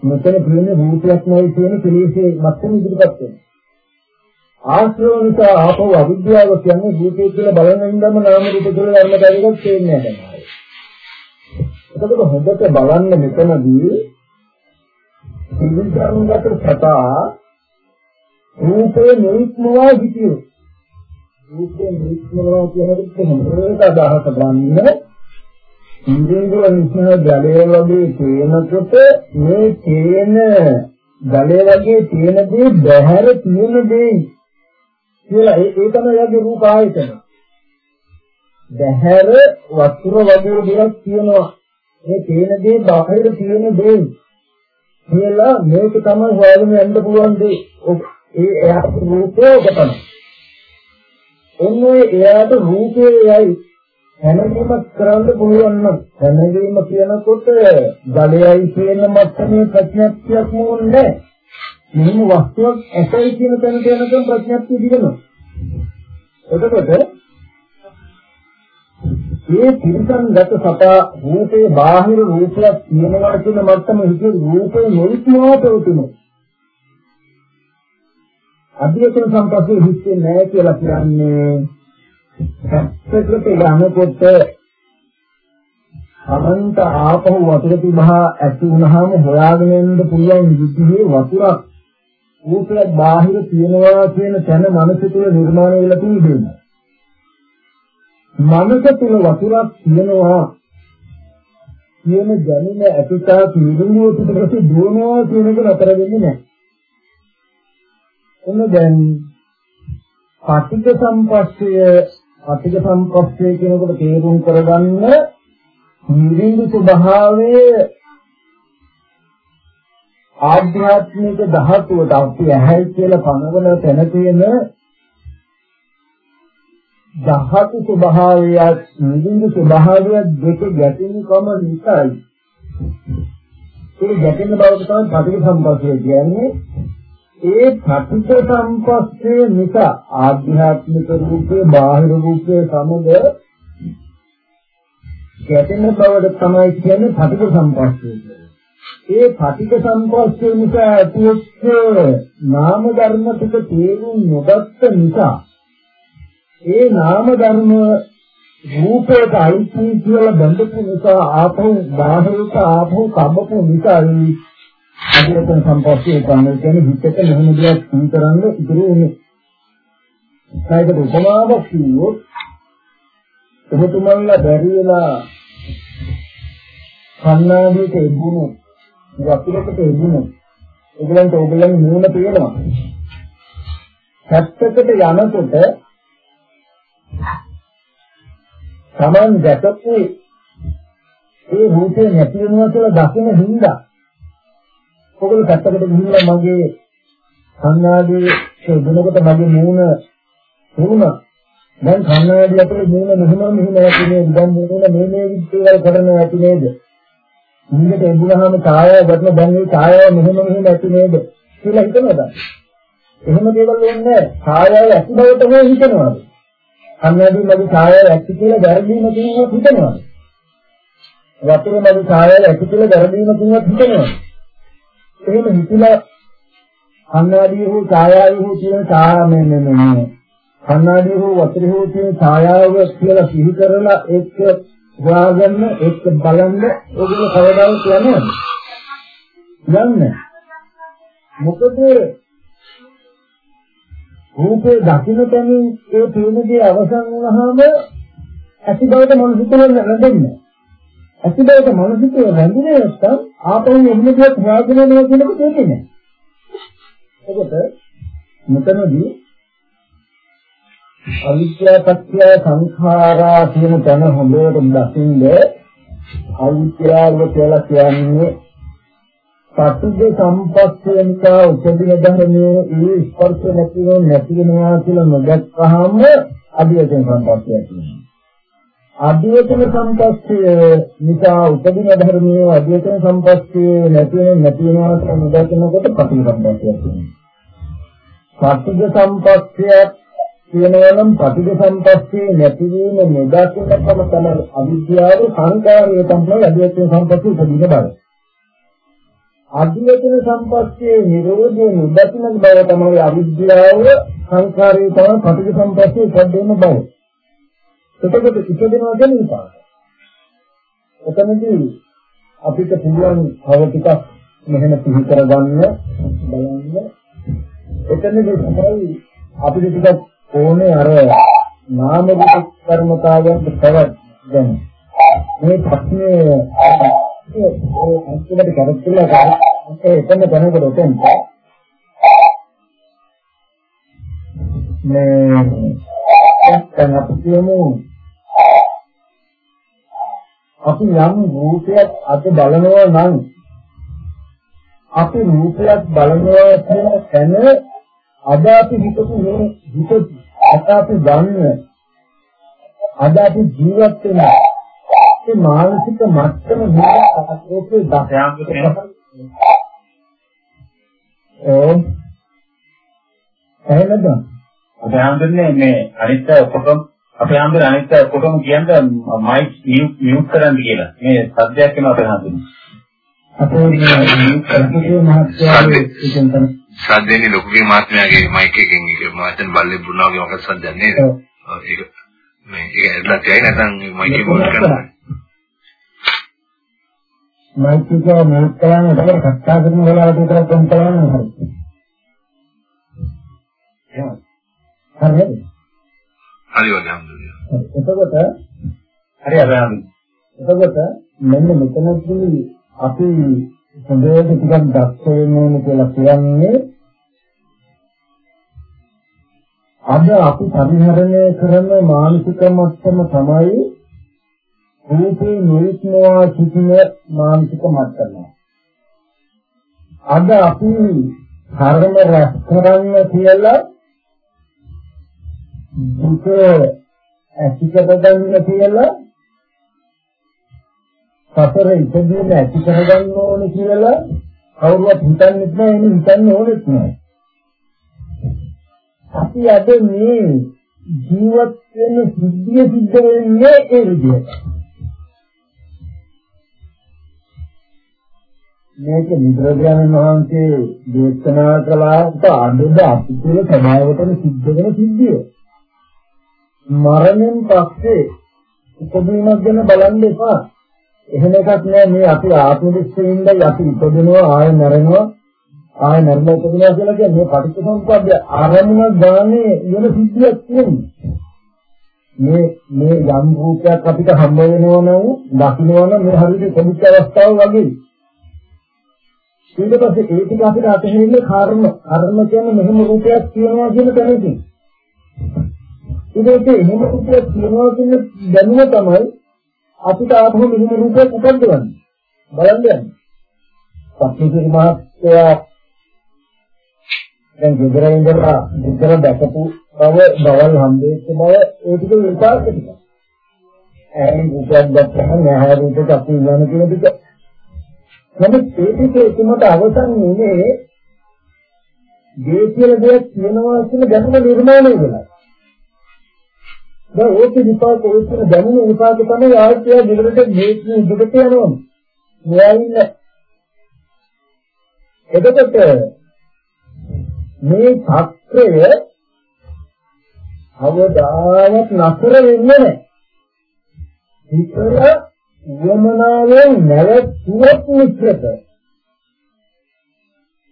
මෙතන කියන්නේ රූපයක් නෙවෙයි කියන කෙලෙසේ මත්තම ඉදිරිපත් වෙනවා. ආශ්‍රව නිසා ආපහු අවිද්‍යාව කියන්නේ භූතේ කියලා බලන ඉඳන්ම නාම රූප කියලා ධර්ම කාර්යයක් තේන්නේ නැහැ. එතකොට හොඳට බලන්න මෙතනදී සිවිධර්මගත සතා රූපේ නික්මවා හිටියෝ. රූපේ නික්මවා කියන එක හොඳට අදහස ගන්න. ඉන්ද්‍රිය නිස්න ජලය වගේ තේනකොට මේ තේන ජලය වගේ තේන දේ බහැර තියෙන දේ කියලා ඒ ඒ තමයි යගේ රූප ආයතන. බහැර වස්තුර වගේ දෙයක් තියෙනවා. මේ තේන දේ බාහිර තියෙන දේ කියලා මේක තමයි හොයාගෙන යන්න පුළුවන් දේ. ඒ එයාට රූපේ ඔබ තමයි. එන්නේ එයාට රූපේ යයි හැමදේම කරන්න පුළුවන් නම් හැමදේම කියනකොට ජලයයි කියන මට්ටමේ ප්‍රඥප්තියක් නෙවෙයි. මෙන්න වස්තුවක් ඇසයි කියන තැනට යනකම් ප්‍රඥප්තිය දිනනවා. එතකොට මේ තිරසන්ගත සතා රූපේ බාහිර රූපයක් කියනවා කියන මට්ටම හිතේ රූපේ නොයිත්මාතව තුනේ. අධ්‍යයන සම්පස්සේ හිතේ නැහැ කියලා කියන්නේ පැත්තකට යනකොට අනන්ත ආපහු වතුර තිබහා ඇති වුණාම හොයාගෙන යන්න පුළුවන් විදිහේ වතුරක් රූපයක් බාහිර තියනවා කියන තැන මනස තුළ නිර්මාණය වෙලා තියෙනවා. මනස තුළ වතුරක් තියනවා කියන දැනෙන ඇතිතා පිළිගුණුව පිටපස්සේ දුවනවා කියන එක නතර වෙන්නේ නැහැ. එන්න දැන් පටික සම්පස්සය පටික සම්පස්සය කියනකොට තේරුම් කරගන්න නිරින්දු ස්වභාවයේ ආධ්‍යාත්මික ධාතුවට අපි ඇහැයි කියලා පනවන තැන තියෙන ධාතු ස්වභාවය නිරින්දු ස්වභාවය දෙක ගැටෙනකම නිසායි. ඒ ගැටෙන බවට තමයි පටික සම්පස්සය කියන්නේ. ඒ පටිච්ච සම්පස්සේ නිසා ආධ්‍යාත්මික රූපේ බාහිර රූපේ සමග ගැටෙන බවට තමයි කියන්නේ පටිච්ච සම්පස්සේ ඒ පටිච්ච සම්පස්සේ නිසා ඇතිවෙච්ච නාම ධර්ම ටික තේරුම් නොගත්ත නිසා ඒ නාම ධර්ම රූපයට අයිති කියලා බඳපු නිසා ආපහු බාහිරට ආපහු කබපු නිසා අධිරතන සම්පස්සේ ගන්න කියන්නේ හිතට මෙහෙම දෙයක් සීකරන්න ඉතුරු වෙන්නේ. ඒකට උපමාවක් කිව්වොත් ඔබතුමන්ලා බැරි වෙලා කන්නාඩියට එබුණු වතුරකට එබුණු ඒගොල්ලන්ට ඕගොල්ලන්ගේ මූණ පේනවා. පැත්තකට යනකොට Taman දැකපු ඒ රූපේ නැති වෙනවා කියලා දකින හින්දා ඔගොල්ලෝ පැත්තකට ගිහිල්ලා මගේ කන්නාඩියේ දෙනකොට මගේ මූණ වුණා. දැන් කන්නාඩිය ඇතුලේ මූණ මෙහෙම මෙහෙම ඇති නේද? දැන් මූණ මේ මේ විදිහට කරන ඇති නේද? මුන්නට එඹුනහම ඡායාව වටන දැන් මේ ඡායාව මෙහෙම මෙහෙම ඇති නේද? කියලා හිතනවද? එහෙම දේවල් වෙන්නේ ඡායාව ඇති බවට හෝ හිතනවාද? කන්නාඩිය මගේ ඡායාව ඇති කියලා වැරදීම කියනවත් හිතනවාද? වතුර මගේ ඡායාව ඇති කියලා වැරදීම කියනවත් හිතනවාද? එහෙම හිතලා කන්නාඩිය හෝ ඡායාවේ හෝ තියෙන ඡායාව මේ මේ මේ කන්නාඩිය හෝ වතුරේ හෝ තියෙන ඡායාව කියලා සිහි කරලා ඒක හොයාගන්න ඒක බලන්න ඔයගොල්ලෝ කවදාවත් යන්නේ යන්නේ මොකද රූපේ දකින්න තැනින් ඒ තියෙන දේ අවසන් වුණාම ඇති බවට මනසිතල නැදෙන්නේ ඇතිබවට මනසිතේ රැඳුනේ නැත්තම් ආපහු එන්න දෙයක් හොයාගෙන යනවා කියන එක තේරෙන්නේ නැහැ. එතකොට මෙතනදී අවිද්‍යා පත්‍ය සංඛාරා කියන තැන හොඳට දකින්ද අවිද්‍යාව කියලා කියන්නේ පටිඝ සම්පස්සයන්කා උපදින ධර්මයේ ඒ ස්පර්ශ නැතිව නැති වෙනවා කියලා නොදැක්කහම අධිවචන සම්පස්සය කියනවා. අධ්‍යයන සම්පස්සේ නිසා උපදින ධර්මයේ අධ්‍යයන සම්පස්සේ නැති වෙන නැති වෙනවා කියන උදාහරණයකට පටිඝ සම්පස්සේ කියනවා. පටිඝ සම්පස්සේ කියනවා නම් පටිඝ සම්පස්සේ නැතිවීම නොදකින්නකම තමයි අවිද්‍යාව සංකාරය තමයි අධ්‍යයන සම්පස්සේ උපදින බව. අධ්‍යයන සම්පස්සේ නිරෝධය නොදකින්න බව තමයි අවිද්‍යාව සංකාරය තමයි පටිඝ සම්පස්සේ උපදින බව. එතකොට ඉපදෙනවා කියන විපාක. එතනදී අපිට පුළුවන් තව ටිකක් මෙහෙම පිහි කරගන්න බලන්න. එතනදී තමයි අපිට ටිකක් ඕනේ අර නාම රූප කර්මතාවයන් තවත් දැන් මේ ප්‍රශ්නේ ඒ අන්තිමට කරච්චිලා ඒ එතන දැනගන්න උතෙන් මේ දැන් අපි කියමු අපි යම් රූපයක් අද බලනවා නම් අපි රූපයක් බලනවා කියන තැන අද අපි හිතපු මේ හිත අද අපි ගන්න අද අපි ජීවත් වෙන ඒ මානසික මට්ටම නේද යාන්ත්‍රික ඒ එහෙමද අපේ යාන්ත්‍රනේ මේ අනිත් අය ඔක්කොම අපේ යාන්ත්‍රනේ අනිත් අය ඔක්කොම කියන්නේ මයික් මියුට් කරන්න කියලා. මේ සද්දයක් එනවා අපේ යාන්ත්‍රනේ. අපේ මේ මහත්යාගේ ඉතින් තමයි සද්දෙන්නේ ලොකුගේ මාත්මයාගේ මයික් එකෙන් ඒක මම හිතන්නේ බල්ලේ බුණා වගේ මොකක්ද සද්දයක් නේද? ඒක මේ ඒක ඇදලා තියයි නැත්නම් මයික් එක මොකද කරන්නේ? මොකක් කරන්නේ ඒක කතා කරන වෙලාවට විතරක් කොම් කරන්නේ හරි. එහෙමයි. හරිද? හරි වගේ හම්බුනේ. එතකොට හරි යාන්ත්‍රනේ. එතකොට මෙන්න මෙතනදී අපි හොඳට ටිකක් දක්ෂ වෙන්න ඕනේ කියලා කියන්නේ අද අපි පරිහරණය කරන මානසික මට්ටම තමයි රූපේ නිරිත්නවා සිටින මානසික මට්ටම. අද අපි කර්ම රැස් කරන්න කියලා දුක ඇතිකර ගන්න කියලා සතර ඉදීම ඇති කරගන්න ඕනේ කියලා කවුරුවත් හිතන්නේ නැහැ එහෙම හිතන්න ඕනෙත් නැහැ. අපි අද මේ ජීවත් වෙන සිද්ධිය සිද්ධ වෙන්නේ ඒ විදිහට. මේක බුදුරජාණන් වහන්සේ දේශනා කළාට අඳුද අපි තුළ සමාවතන සිද්ධ වෙන සිද්ධිය. මරණයෙන් පස්සේ උපදීමක් ගැන බලන්න එපා. එහෙම එකක් නෑ මේ අපි ආත්ම දෘෂ්ටියෙන්ද අපි ඉපදෙනවා ආය මැරෙනවා ආය මැරෙනවා ඉපදෙනවා කියලා කියන්නේ මේ පටිච්චසමුප්පාදය ආරම්භන ගානේ වෙන සිද්ධියක් තියෙනවා. මේ මේ යම් රූපයක් අපිට හම්බ වෙනවා නම් දකින්නවා නම් මේ හරියට කොමිට අවස්ථාව වගේ. ඊට පස්සේ ඒ ටික අපිට අතහැරෙන්නේ කර්ම. කර්ම කියන්නේ මෙහෙම රූපයක් තියෙනවා කියන තැනදී. ඊට පස්සේ එහෙම රූපයක් තියෙනවා කියන දැනුම තමයි අපිට ආපහු මෙහෙම රූපයක් උපද්දවන්නේ. බලන්න යන්න. සත්‍යජිත මහත්තයා දැන් ගෙදර ඉඳලා ගෙදර දැකපු බව බවල් හම්බෙච්ච බව ඒ ටික විපාක ටික. ඇයි රූපයක් දැක්කම නැහැ රූපයක් අපි ඉන්න කියන ටික. නමුත් ඒ ටික එතුමට අවසන් නෙමේ ගේ කියලා දෙයක් කියනවා කියන දැනුම නිර්මාණය වෙලා. දැන් ඕක විපාක ඕක දැනුම විපාක තමයි ආයතය දෙකට මේක උඩට යනවා. මෙයා ඉන්න. එතකොට මේ ත්‍ක්‍රය අවදාවත් නතර වෙන්නේ නැහැ. විතර යමනාවෙන් නැවතුවත් මිත්‍රක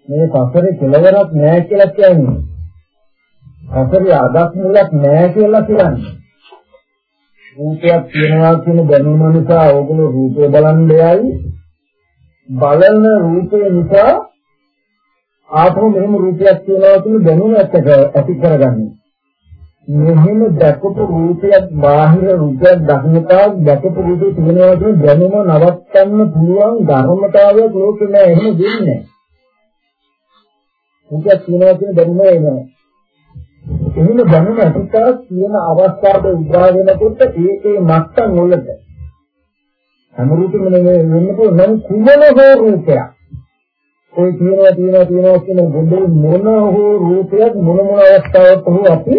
මේ සසරේ කෙලවරක් නැහැ කියලා කියන්නේ. සසරේ අදක් මුලක් නැහැ කියලා කියන්නේ. රූපයක් තියෙනවා කියන දැනුම නිසා ඕගොල්ලෝ රූපය බලන්න යයි බලන රූපය නිසා ආපහු මෙහෙම රූපයක් තියෙනවා කියන දැනුම ඇති කරගන්නේ මෙහෙම දැකපු රූපයක් බාහිර රූපයක් දක්නතා දැකපු රූපේ තියෙනවා කියන දැනුම නවත්තන්න පුළුවන් ධර්මතාවයක් ලෝකේ නෑ. එහෙම දෙන්නේ රූපයක් තියෙනවා කියන දැනුම එනවා. එහෙම දැනුම ඇතිකර කියන අවස්ථාවේ උදා වෙනකොට ඒකේ මට්ටම් වලට හැම රූපෙම නෙමෙයි වෙන්නේ නම් කුමන හෝ රූපයක් ඒ තියෙනවා තියෙනවා තියෙනවා කියන බුදු මොන හෝ රූපයක් මොන මොන අවස්ථාවක හෝ අපි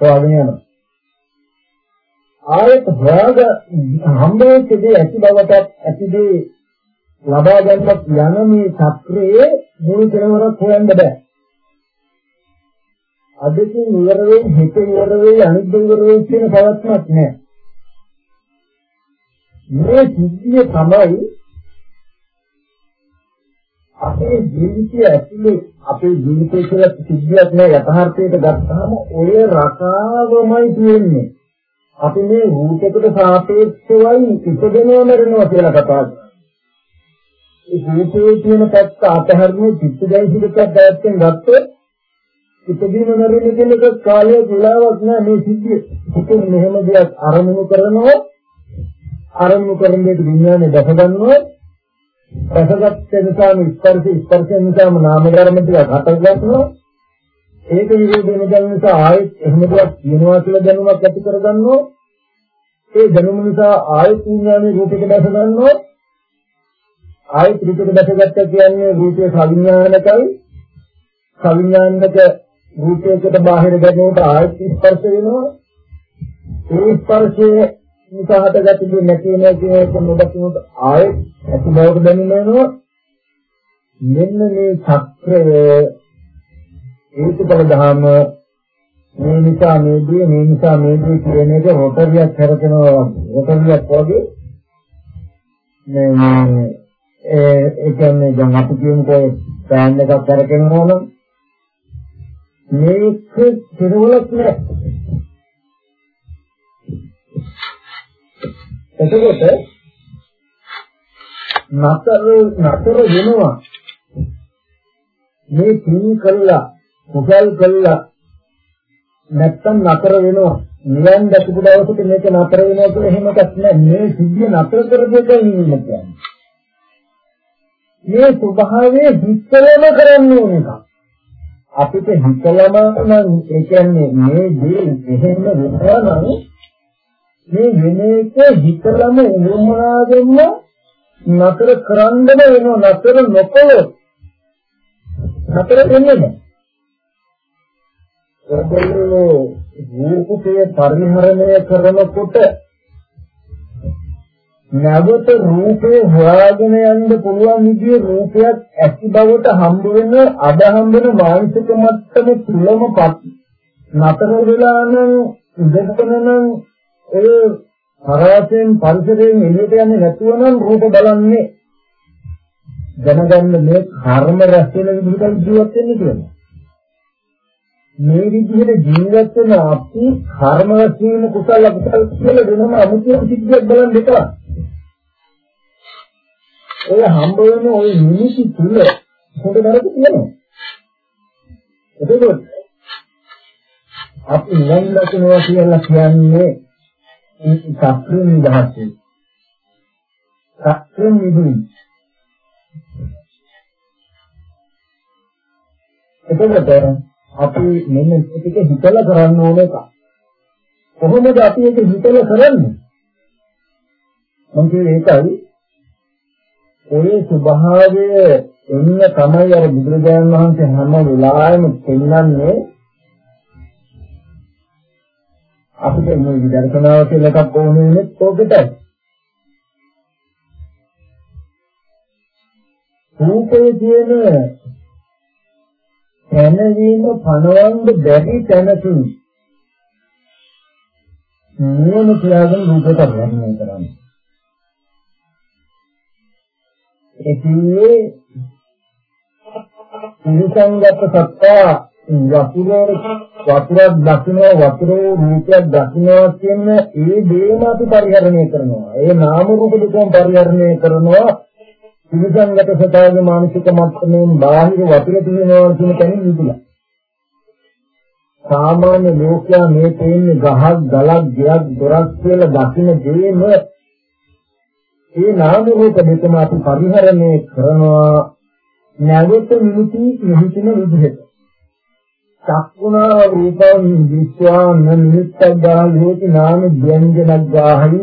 හොයාගෙන යනවා ආයත භාග හම්බෙච්චදී ඇති බවට ඇතිදී ලබා ගන්නත් යන මේ චක්‍රයේ මුල් කෙලවරක් හොයන්න බෑ අදකින් ඉවර වෙයි හිත ඉවර වෙයි අනිත් ඉවර වෙයි කියන පවත්මක් නැහැ. මේ සිද්ධිය තමයි අපේ ජීවිතය ඇතුලේ අපේ ජීවිතය කියලා සිද්ධියක් නෑ යථාර්ථයට ගත්තාම ඔය රකාවමයි තියෙන්නේ. අපි මේ රූපයකට සාපේක්ෂවයි ඉපදෙනවා මරනවා කියලා කතා කරනවා. ඒ රූපයේ තියෙන පැත්ත අතහරින චිත්තජයසික පැත්තෙන් ගත්තොත් ඉපදීම මැරෙන කියන එක කාලයක් වෙලාවක් නෑ මේ සිද්ධිය. ඉතින් මෙහෙම දෙයක් අරමුණු කරනවා ආරම්භ කරන දෙයට විඥානේ දැක ගන්නවා දැකගත්ත නිසාම ස්පර්ශ ස්පර්ශ නිසාම නාම ධර්ම ටික හට ගන්නවා ඒක විරෝධ වෙන දැන නිසා ආයෙත් එහෙම දෙයක් කියනවා කියලා දැනුමක් ඇති කරගන්නවා ඒ දැනුම නිසා ආයෙත් විඥානේ රූපයක දැක ගන්නවා ආයෙත් රූපයක දැකගත්ත කියන්නේ රූපයේ සවිඥානිකයි. සවිඥානික රූපයකට බාහිර ගැටුමට ආයෙත් ස්පර්ශ වෙනවා. ඒ ස්පර්ශයේ නිසා හටගත්තු දේ නැති වෙනවා කියන එක නොදකිනොත් ආයෙත් ඇති බවට දැනෙනවා මෙන්න මේ චක්‍රය හේතුඵල ධර්ම මේ නිසා මේ දේ මේ නිසා මේ දේ කියන එක රොටරියක් කරගෙනවා රොටරියක් වගේ. මේ ඒ කියන්නේ දැන් අපි කියමුකෝ පෑන් එකක් කරගෙනවා නම් මේක කෙරවලක් නෑ. එතකොට නතර නතර වෙනවා. මේ පින් කළා කුසල් කළා නැත්තම් නතර වෙනවා. නිවන් දැකපු දවසට මේක නතර වෙනවා කියලා එහෙම එකක් නෑ මේ සිද්ධිය නතර කරගන්න කියන්නේ. මේ ස්වභාවයේ හිතලම කරන්න ඕන එකක්. අපිට හිතලම නම් ඒ කියන්නේ මේ දේ එහෙම වෙනවා නම් මේ වෙන එක හිතලම උවමනාවෙන්ම නතර කරන්න වෙනවා නතර නොකළොත් නතර වෙන්නේ නැහැ. ඔබලෝ රූපේ පරිහරණය කරනකොට නැවත රූපේ හොයාගෙන යන්න පුළුවන් විදිහේ රූපයක් ඇති බවට හම්බ වෙන අද හම්බ වෙන මානසික මට්ටම තුලමපත් නතර වෙලා නම් ඉඳගෙන නම් ඒ පරාසයෙන් පරිසරයෙන් එළියට යන්නේ නැතුව නම් රූප බලන්නේ දැනගන්න මේ කර්ම රැස් වෙන විදිහට ජීවත් වෙන්නේ කියලා. මේ විදිහට ජීවත් වෙන අපි කර්ම රැස් වීම කුසල අකුසල කියලා වෙනම අමුතු සිද්ධියක් බලන්න දෙපා. ඔය හම්බ වෙන ওই නිමිති තුල හොඳ නරක තියෙනවා. එතකොට අපි නිවන් දකින්නවා කියලා කියන්නේ සත්‍යෙන් නිදහස් වෙයි. සත්‍යෙන් නිදුයි. එතකොට අපි මෙන්න ටික හිතලා කරන්න ඕන එක. කොහොමද අපි ඒක හිතලා කරන්නේ? මම කියන්නේ ඒකයි ඔය ස්වභාවය එන්න තමයි අර බුදුරජාණන් වහන්සේ හැම වෙලාවෙම පෙන්වන්නේ අපිට මේ විදර්ශනාව කියලා එකක් ඕනේ නෙත් ඔබටයි. රූපයේ තියෙන දැනවීම පනවන්න බැරි තැනකින් නියම කියාගෙන රූපයට ගන්න කරන්නේ. එතියේ නිසංගත සත්තා වතුර වතුරක් දකින්න වතුර රූපයක් දකින්නවා කියන ඒ දේම අපි පරිහරණය කරනවා. ඒ නාම රූප දෙකම පරිහරණය කරනවා. නිසංගත සත්තාගේ මානසික මට්ටමින් බාහිර වතුර තියෙනවා කියන තැනින් නිදුලා. සාමාන්‍ය ලෝකයා මේ තේන්නේ ගහක් ගලක් ගයක් දොරක් කියලා දකින්න දේම ඒ නාම රූප දෙකම අපි පරිහරණය කරනවා නැවත නිමිති නිහිතන විදිහට. චක්කුණා රූපං විස්වා නිමිත්තක් ගාහෝති නාම ව්‍යංජනක් ගාහයි.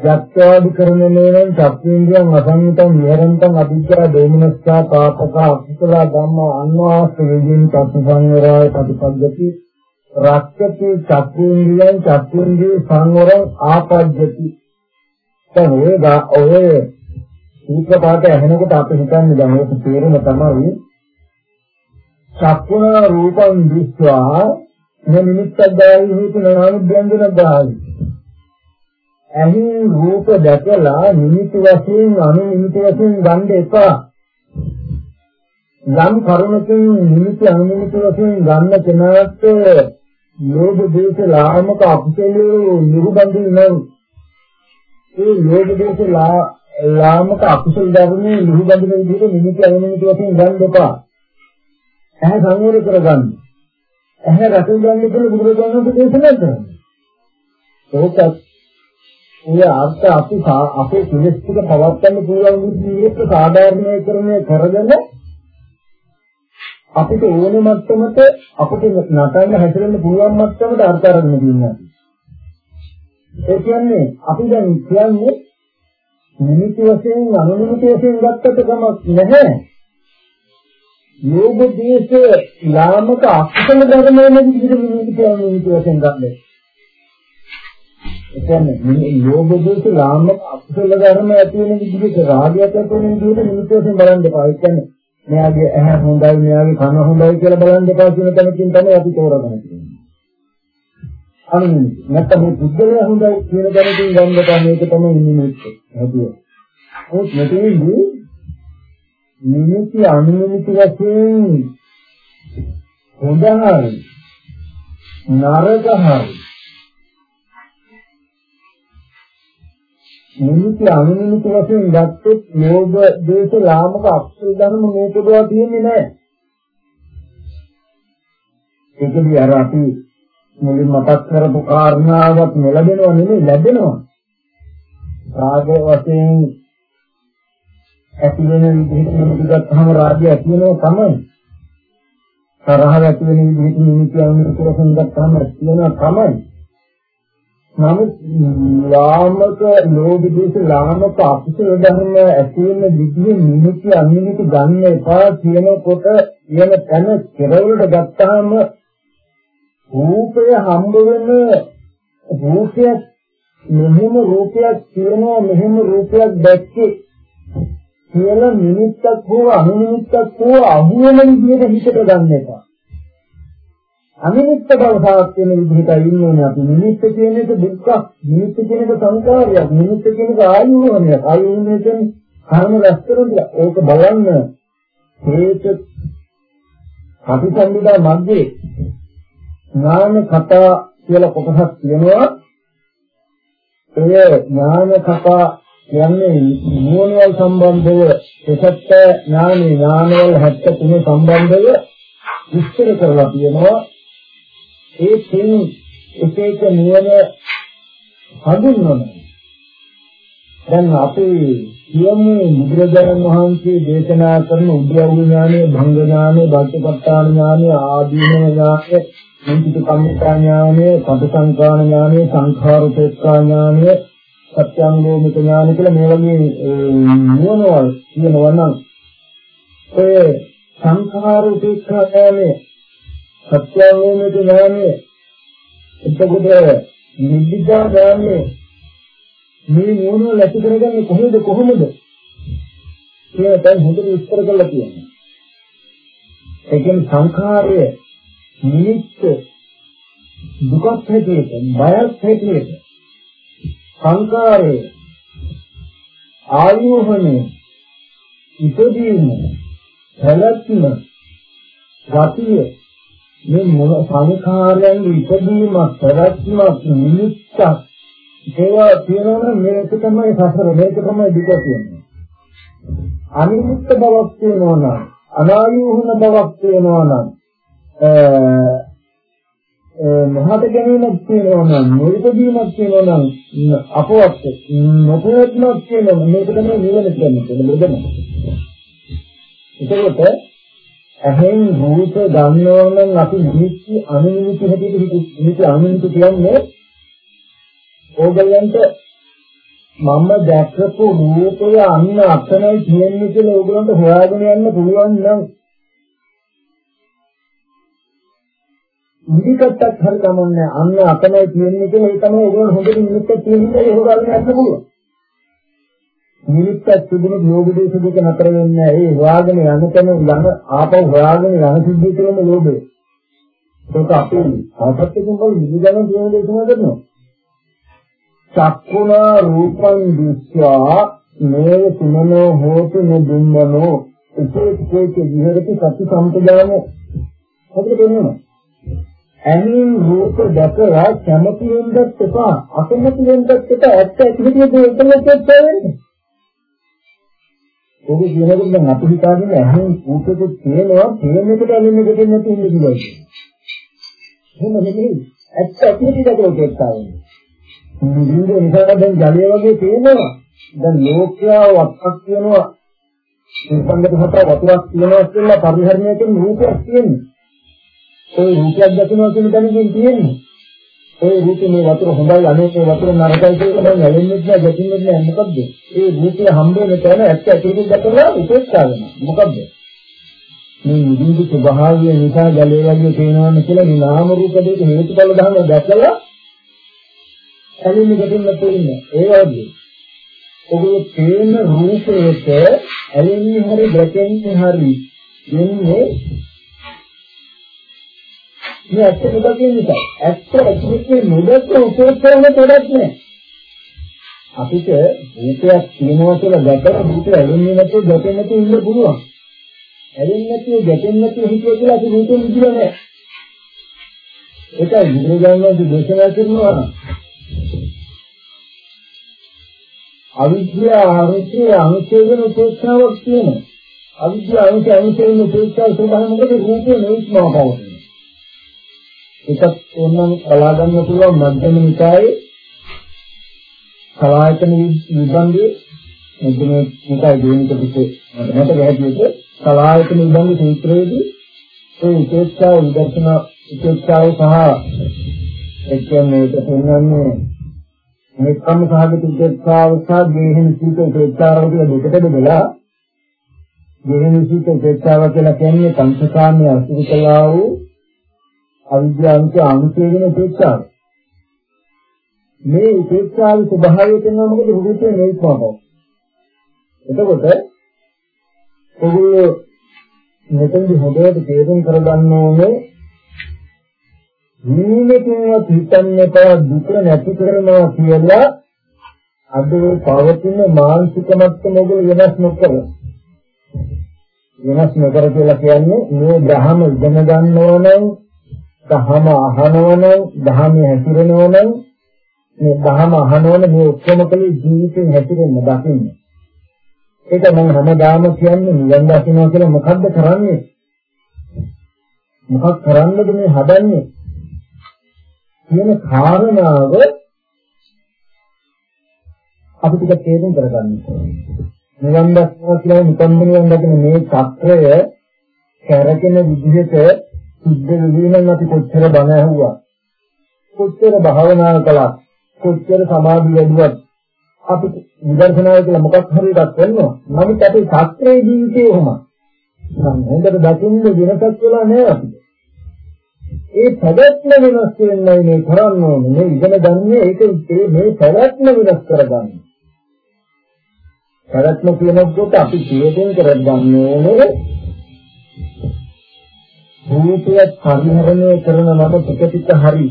යත්වාදි කරනමේන චක්කේන්ද්‍රයන් අසංවිතං විහරන්තං අභිජ්ජා දෝමනස්සා පාපක අකුසල ධම්මා අන්වාස්ත වේදින් තත්ත සංවරය ප්‍රතිපද්‍යති රක්කති චක්කේන්ද්‍රයන් චක්කේන්ද්‍රේ සංවරං ආපජ්ජති. දැන් ඔය ඔය සූත්‍ර පාඨය ඇහෙනකොට අපි හිතන්නේ දැන් ඒක තේරුම තමයි චක්කුණ රූපං දිස්වා. නිමිත්තක් දායි හේතු නාම බ්‍යංජන දායි ඇහි රූප දැකලා නිමිති වශයෙන් අනු නිමිති වශයෙන් ගන්න එපා. යම් කරුණකින් නිමිති අනු නිමිති වශයෙන් ගන්න කෙනාට ලෝභ දේශ ලාමක අකුසලයේ නිරුබන්දි නම් ඒ ලෝභ දේශ ලාමක අකුසල ධර්මයේ නිරුබන්දි විදිහට නිමිති අනු නිමිති වශයෙන් ගන්න එපා. ඇහැ සංවර කරගන්න. ඇහැ රස ගන්න කියලා බුදුරජාණන් වහන්සේ දේශනා කරනවා. ඒකත් ඒ අර්ථ අපි අපේ කෙලෙස් ටික පවත්වන්න පුළුවන් විදිහට සාධාරණීකරණය කරගෙන අපිට ඕන මට්ටමට අපිට නටන්න හැදෙන්න පුළුවන් මට්ටමට අර්ථ අරගෙන තියෙනවා. ඒ කියන්නේ අපි දැන් කියන්නේ නිමිති වශයෙන් අනුනිමිති වශයෙන් ගත්තට කමක් නැහැ. යෝග දේශ ලාමක අකුසල ධර්මයෙන් විදිහට නිමිති අනුනිමිති වශයෙන් ගන්න. ඒ කියන්නේ මේ යෝග දේශ ලාමක අකුසල ධර්ම ඇති වෙන විදිහට රාගයක් ඇති වෙන විදිහට නිමිති වශයෙන් බලන්න එපා. ඒ කියන්නේ මෙයාගේ ඇහැ හොඳයි මෙයාගේ කන හොඳයි කියලා බලන් දෙපා කියන තැනකින් තමයි අපි තෝරගන්නේ. අනිත් නැත්නම් මේ බුද්ධලයා හොඳයි කියන දැනකින් ගන්න දෙපා මේක තමයි නිමිත්ත. හැදිය. ඒත් මෙතනදී නිමිති අනුනිමිති වශයෙන් හොඳයි නරකයි නිමිති අනුනිමිති වශයෙන් ගත්තොත් යෝග දේශ ලාමක අක්ෂර ධර්ම මේකදවා තියෙන්නේ නැහැ. ඒකදී අර අපි මුලින් මතක් කරපු කාරණාවක් නොලැබෙනව නෙමෙයි ලැබෙනවා. රාග වශයෙන් ඇති වෙන විදිහට නිමිති ගත්තාම රාගය ඇති වෙනවා තමයි. තරහ ඇති වෙන විදිහට නිමිති අනුනිමිති වශයෙන් ගත්තාම ඇති වෙනවා තමයි. නමුත් ලාමක ලෝභ දේශ ලාමක අකුසල ධර්ම ඇති වෙන විදිහ නිමිති අනිමිති ගන්න එපා කියනකොට කියන තැන කෙරවලට ගත්තාම රූපය හම්බ වෙන රූපයක් මෙහෙම රූපයක් කියනවා මෙහෙම රූපයක් දැක්කේ කියලා නිමිත්තක් හෝ අනුනිමිත්තක් හෝ අහු වෙන විදිහට හිතට ගන්න එපා. අනිමිත්ත බව සාත් වෙන විදිහටයි ඉන්නේ අපි. නිමිත්ත කියන එක දුක්ඛ නිමිත්ත කියන එක සංකාරයක් නිමිත්ත කියන එක ආයුවනයක් ආයුවනේ කියන්නේ කර්ම රැස්කරන ඒක බලන්න. හේත අභිසම්බුදා මැද්දේ ඥාන කතා කියලා කොටසක් තියෙනවා. ඒ ඥාන කතා කියන්නේ නුවණවල් සම්බන්ධව එසත්ත ඥානෙ ඥානවල 73 සම්බන්ධව විස්තර කරලා තියෙනවා ඒ තින් එක එක නිවන හඳුන්වනවා. දැන් අපි කියමු බුදුරජාණන් වහන්සේ දේශනා කරන උද්‍යව ඥානය, භංග ඥානය, බද්ධපත්තාන ඥානය, ආදීන ඥානය, මුචිත කම්මිතා ඥානය, පටිසංකාන ඥානය, සංඛාරුපේක්ඛා ඥානය, සත්‍යංගෝමික ඥානය කියලා මේ වගේ නිවනවල් කියනවා නම් ඒ සංඛාරුපේක්ඛා ඥානය සත්‍යවෝමික ඥානය එතකොට නිබ්බිදා ඥානය මේ නෝන ලැබි කරගන්නේ කොහොමද කොහොමද? කියලා දැන් හොඳට විස්තර කරලා තියෙනවා. ඒ කියන්නේ සංඛාරය නිමිත්ත දුකක් හැටියට බයක් හැටියට සංකාරය ආයෝහණය ඉදදීම පැවැත්ම ගතිය මේ මොන සංඛාරයන් ඉදීමක් පැවැත්මක් නිමිත්තක් ඒවා තියෙනවනේ මේක තමයි සසර මේක තමයි දුක කියන්නේ අනිමිත්ත බවක් තියෙනවා නම් අනායෝහන බවක් තියෙනවා නම් මහත ගැනීමක් තියෙනවා නම් නිර්පදීමක් තියෙනවා නම් අපවත් නොපවත්මක් තියෙනවා මේක තමයි නිවන කියන්නේ මෙතන. ඒකකොට ඇහෙන් රූප ගන්නවා නම් අපි නිමිති අනිමිති හැටියට නිමිති අනිමිති කියන්නේ ඕගලන්ට මම දැක්කපු රූපය අන්න අතනයි කියන්නේ කියලා ඕගලන්ට හොයාගෙන යන්න පුළුවන් නම් නිමිත්තක් හරි කමන්නේ අන්න අතනයි තියෙන්නේ කියලා ඒ තමයි ඕගොල්ලෝ හොඳට නිමිත්තක් තියෙනවා ඒක හොයාගෙන යන්න පුළුවන්. නිමිත්තක් තිබුණොත් යෝග දේශ දෙක නතර වෙන්නේ ඒ හොයාගෙන යන තැන යන ආපහු හොයාගෙන යන සිද්ධිය කියන ලෝභය. ඒක අපි ආපත්තකින් බල නිවිදන කියන දේශනා කරනවා. චක්කුණා රූපං දිස්වා මේ තුමනෝ හෝතු නෙදුම්මනෝ උපේක්ෂේක විහෙරති සති සම්පදාන හොඳට දෙන්නවා. ඇමින් රූප දැකලා කැමති වෙන්නත් එපා. අකමැති වෙන්නත් එපා. ඇත්ත ඇති විදිහට ඒකලෙත් වෙන්නේ ඔබ කියනකොට දැන් අපි හිතාගෙන ඇහෙන් රූපෙක තියෙනවා තේන එකට ඇලෙන්න දෙන්නේ නැති ඉන්න කිව්වා එහෙම නෙමෙයි. ඇත්ත ඇති විදිහට දැකලා තේත්තාවෙන්නේ නිදින්ද නිසා දැන් ජලය වගේ පේනවා. දැන් ලෝකයා වත්තක් කියනවා. සංගත හත වතුරක් කියනවා කියලා පරිහරණය කරන රූපයක් තියෙනවා. ඒ රූපයක් දකිනවා කියන තැනකින් තියෙන්නේ. ඒ රූපේ මේ වතුර හොඳයි අනේ මේ වතුර නරකයි කියලා මම යැලෙන්නේ නැහැ ගැටෙන්නේ නැහැ මොකද්ද? ඒ රූපේ හම්බ වෙන තැන ඇත්ත ඇතුළේ දැකලා උපේක්ෂා වෙනවා. මොකද්ද? මේ නිදින්දු ස්වභාවය නිසා ජලය වගේ පේනවනේ කියලා මේ නාම රූප දෙක හේතුඵල ධර්ම දැකලා ඇලෙන්නේ ගැටෙන්නේ නැතුව ඒ වගේ. ඔබේ පේන රූපයක ඇලෙන්නේ හරි ගැටෙන්නේ හරි දෙන්නේ මේ ඇත්ත නොදකින නිසා ඇත්ත ඇතුලේ නොදක උපේක්ෂාවම තොඩක් නෑ. අපිට රූපයක් තියෙනවා කියලා දැකලා රූපය ඇලෙන්නේ නැතුව ගැටෙන්නේ නැතුව ඉන්න පුළුවන්. ඇලෙන්නේ නැතුව ගැටෙන්නේ නැතුව හිතුවා කියලා අපි රූපෙ නිදිලා නෑ. ඒකයි බුදුරජාණන් දේශනා කරනවා. අවිද්‍යාව අරුචි අනුශේධන උපේක්ෂාවක් තියෙනවා. අවිද්‍යාව අනුශේධන අනුශේධන උපේක්ෂාව ස්වභාවය මොකද? රූපේ නොඉස්මව පවතින ඒකත් ඕනනම් කලා ගන්න පුළුවන් මධ්‍යම නිකායේ සලායතන විභංගයේ. මධ්‍යම නිකායේ දෙවෙනි කොටසේ මට ගැහැදියට සලායතන විභංග සූත්‍රයේදී ඒ උපේක්ෂාව විදර්ශන උපේක්ෂාව සහ ඒ කියන්නේ ඒක පෙන්වන්නේ මේකම සහගත උපේක්ෂාව සහ දේහින් සීත උපේක්ෂාව කියලා දෙකට බෙදලා දේහින් සීත උපේක්ෂාව කියලා කියන්නේ පංචකාමයේ අසුරිකලා වූ අවිද්‍යාවන්ට අනුශේ වෙන උපේක්ෂාව. මේ උපේක්ෂාවේ ස්වභාවය කියනවා මොකද රූපේ නෙයිපව. එතකොට ඔගොල්ලෝ මෙතෙන්දි හොඳට තේරුම් කරගන්න ඕනේ ජීවිතේවත් හිතන්නේ තව දුක නැති කරනවා කියලා අද පවතින මානසික මට්ටම ඔයගොල්ලෝ වෙනස් නොකර වෙනස් නොකර කියලා කියන්නේ මේ ධර්ම ඉගෙන ගන්න ඕනේ දහම අහනවනම් දහමේ හැසිරෙනවනම් මේ දහම අහනවන මේ ඔක්කොම කලේ ජීවිතේ හැසිරෙන්න දකින්න. ඒක මම හැමදාම කියන්නේ නිවන් දකින්නවා කියලා මොකද්ද කරන්නේ? මොකක් කරන්නද මේ හදන්නේ? කියන කාරණාව අපි ටික තේරුම් කරගන්න ඕනේ. නිවන් දකින්නවා කියලා නිකම්ම නිවන් දකින්න මේ චක්‍රය කැරකෙන විදිහට සිද්ධ වෙනනම් අපි කොච්චර බණ ඇහුවා කොච්චර භාවනා කළා කොච්චර සමාධි වැඩුවත් අපි විදර්ශනාය කියලා මොකක් හරි එකක් කරනවා. නමුත් අපි ශාස්ත්‍රීය ජීවිතේ එහෙම නම් හොඳට දකින්න වෙනසක් වෙලා නෑ අපිට. ඒ පැවැත්ම වෙනස් වෙන්නයි මේ කරන්න ඕනේ. මේ ඉගෙන ගන්න ඒක මේ පැවැත්ම වෙනස් කරගන්න. පැවැත්ම කියනකොට අපි ජීවිතෙන් කරගන්න ඕනේ රූපය පරිහරණය කරන මම ටික ටික හරි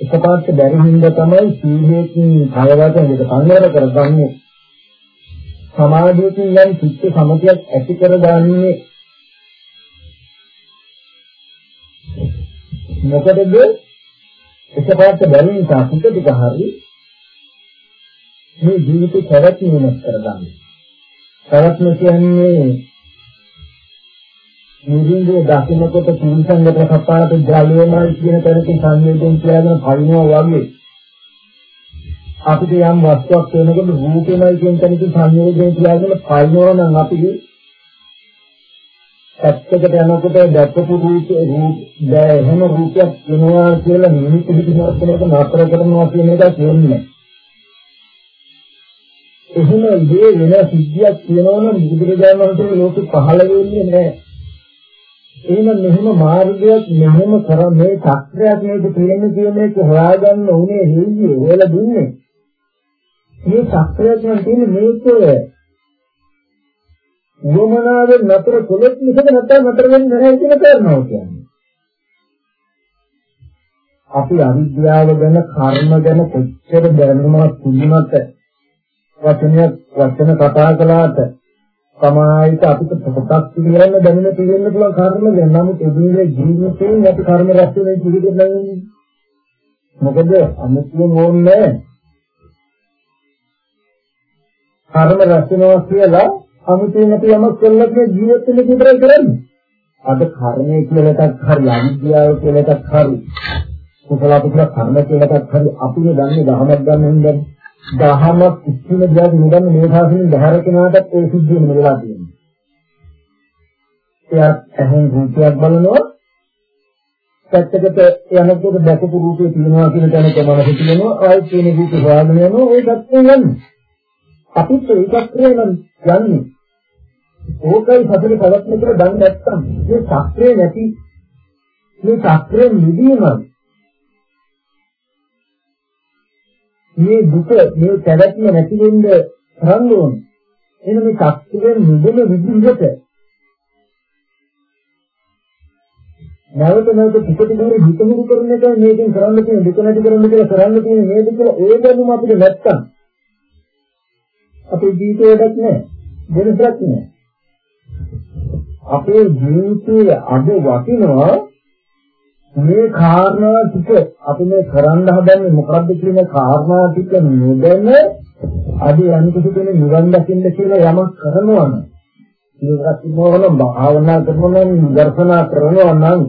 එකපාරට බැරි හින්දා තමයි සීලයෙන් භයවත දෙක සංවර කරගන්නේ. සමාධියකින් යම් චිත්ත සමතියක් ඇති කරගන්නේ මොකදද එකපාරට බැරි නිසා ටික ටික හරි මේ ජීවිතේ පැවැත්ම වෙනස් කරගන්නේ. පැවැත්ම කියන්නේ නිදින්දේ දකින්නකොට පුරුෂංගත කපාට ජලයමයි කියන තැනකින් සංවේදයෙන් කියලාගෙන පරිණව වගේ. අපිට යම් වස්තුවක් වෙනකොට රූපෙමයි කියන තැනකින් සංවේදයෙන් කියලාගෙන පරිණව නම් අපි ඇත්තකට යනකොට දැක්කපු රූපේ රූප දැ එහෙම රූපයක් වෙනවා කියලා නිමිති පිටිනක් කෙනෙක් නතර කරනවා කියන එක කියන්නේ එහෙම ඉදී වෙන සිද්ධියක් කියනවනම් බුදුරජාණන් වහන්සේ ලෝකෙ පහළ වෙන්නේ නැහැ. එහෙනම් මෙහෙම මාර්ගයක් මෙහෙම කර මේ චක්‍රයක් මේක තියෙන්නේ කියන එක හොයාගන්න උනේ හේයියේ හොයලා දුන්නේ. මේ චක්‍රයක් නම් තියෙන්නේ මේක වමනාවෙන් නතර කොලොත් මිසක නැත්නම් නතර වෙන්නේ නැහැ කියන කාරණාව කියන්නේ. අපි අවිද්‍යාව ගැන කර්ම ගැන කොච්චර දැනුමක් තිබුණත් වචනයක් වචන කතා කළාට සමාහිත අපිට පොතක් පිළිගන්න දැනෙන පිළිගන්න පුළුවන් කර්ම දැන් නමුත් එදිනෙක ජීවිතේ අපි කර්ම රැස් වෙන පිළිගන්න නැහැ. මොකද අමුතුවෙන් ඕනේ කර්ම රැස් වෙනවා කියලා අමුතුවෙන් අපි යමක් කළා කියන ජීවිත වෙන විතරයි කරන්නේ. අද කර්මය කියලා එකක් හරි අවිද්‍යාව කියලා එකක් හරි කුසල අකුසල කර්ම කියලා එකක් හරි අපිනේ දන්නේ දහමක් ගන්න හින්දා දහමක් ඉස්සින දිහා නිදන්න මේ සාසනෙන් බහැර කෙනාටත් ඒ සිද්ධියම වෙලා තියෙනවා. එයා ඇහෙන් රූපයක් බලනවා පැත්තකට යනකොට දැකපු රූපේ තියෙනවා කියන තැනක මනස තියෙනවා ආයෙත් තියෙන රූපේ හොයාගෙන යනවා ඒ පැත්තේ යන්නේ. අපිත් ඒකත් නම් යන්නේ. ඕකයි සතරේ පවත්න කියලා දන්නේ නැත්තම් මේ චක්‍රේ නැති මේ චක්‍රේ නිදීම මේ දුක මේ පැවැත්ම නැති වෙන්න කරන්න ඕනේ. එහෙනම් මේ චක්‍රයෙන් නිදෙන විදිහට නැවත නැවත ටික ටික හරි හිතමුරු කරන එක මේකෙන් කරන්න තියෙන දුක නැති කරන්න කියලා කරන්න තියෙන මේක කියලා ඒ දැනුම අපිට නැත්තම් අපේ ජීවිතේට නෑ වෙනසක් නෑ අපේ ජීවිතයේ අද වටිනවා මේ කාරණා ටික අපි මේ කරන්න හදන්නේ මොකද්ද කියන කාරණා ටික නොදැන අද යම් කිසි කෙනෙක් නිවන් දකින්න කියලා යමක් කරනවා නම් ඒක ඉන්නවනම් භාවනා කරනවා නම් දර්ශනා කරනවා නම්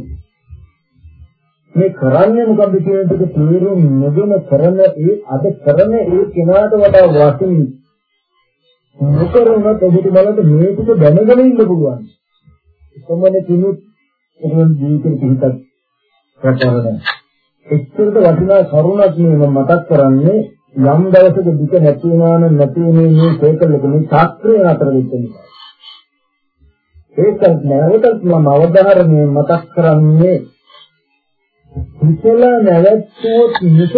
මේ කරන්නේ මොකද්ද කියන එක තේරුම් නොගෙන කරන ඒ අද කරන ඒ කෙනාට වඩා වටින නොකරන කෙනෙකුට බලන්න මේක දැනගෙන ඉන්න පුළුවන්. කොහොමද කිනුත් ඒක ජීවිතේ පිටත් රටවල. එච්චරට වටිනා කරුණක් මේ මතක් කරන්නේ යම් දවසක දුක නැති වෙනවා නම් නැති වෙන්නේ මේ සේකලක මේ ශාස්ත්‍රය අතර වෙච්ච නිසා. ඒක නැවතත් මම අවධාරණය මතක් කරන්නේ කුසල නැවැත්වුවොත් මිසක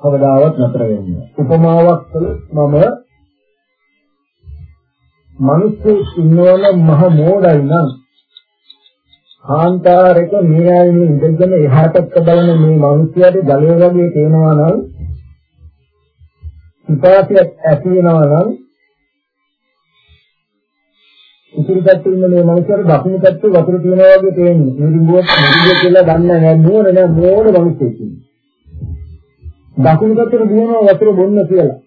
කවදාවත් නතර වෙන්නේ උපමාවක් මම මිනිස්සු ඉන්නවනම් මහ මෝඩයි නම් කාන්තාරයක මේ ආයේ ඉඳගෙන එහාටත් බලන මේ මිනිස්යාට ජලය වගේ තේනවා නම් පිපාසියක් ඇති වෙනවා නම් ඉතිරි පැත්තේ ඉන්න මේ මිනිස්යාට දකුණු පැත්තේ වතුර තියෙනවා වගේ තේන්නේ. නිදිගුවක් නිදිගුව කියලා දන්නේ නැහැ නෝන නෑ මෝඩ මිනිස්සෙක් ඉන්නේ. දකුණු පැත්තේ දිනනවා වතුර බොන්න කියලා.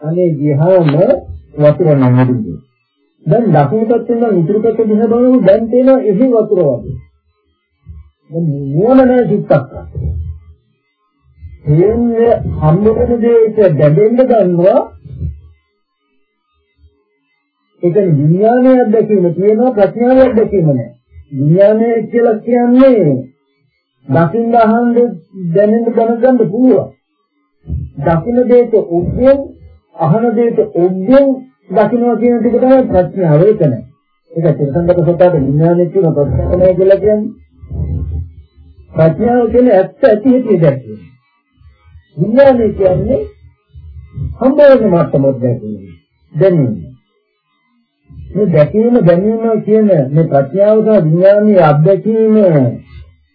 අනේ ගියාම වතුර නැහැ දැන් දකුණු පැත්තෙන් නම් ඉතුරු පැත්ත දිහා බලනකොට දැන් තේනවා එහි වතුර වගේ. දැන් නුවණ නැහැ චුට්ටක්. එන්නේ හම්බෙන දෙයක දැදෙන්න ගන්නවා ඒක විඥානයේ අත්දැකීම තියෙනවා ප්‍රඥාවේ අත්දැකීම නැහැ. විඥානය කියලා කියන්නේ දකින්න අහන්න දැනෙන්න දැනගන්න පුළුවන්. දකින්න දෙයට උද්දෙන් අහන දෙයට උද්දෙන් දකින්නවා කියන එක තමයි ප්‍රඥාව ඒක නෑ. ඒක තිරසංගත සත්‍යයට විඥානය කියන ප්‍රඥාවයි කියලා කියන්නේ. ප්‍රඥාව කියන්නේ ඇත්ත ඇති හැටි දැක්කේ. විඥානය කියන්නේ හම්බවෙන මට්ටමක් දැකීම. දැනීම. මේ දැකීම දැනීම කියන මේ ප්‍රඥාව සහ විඥානයේ අත්දැකීම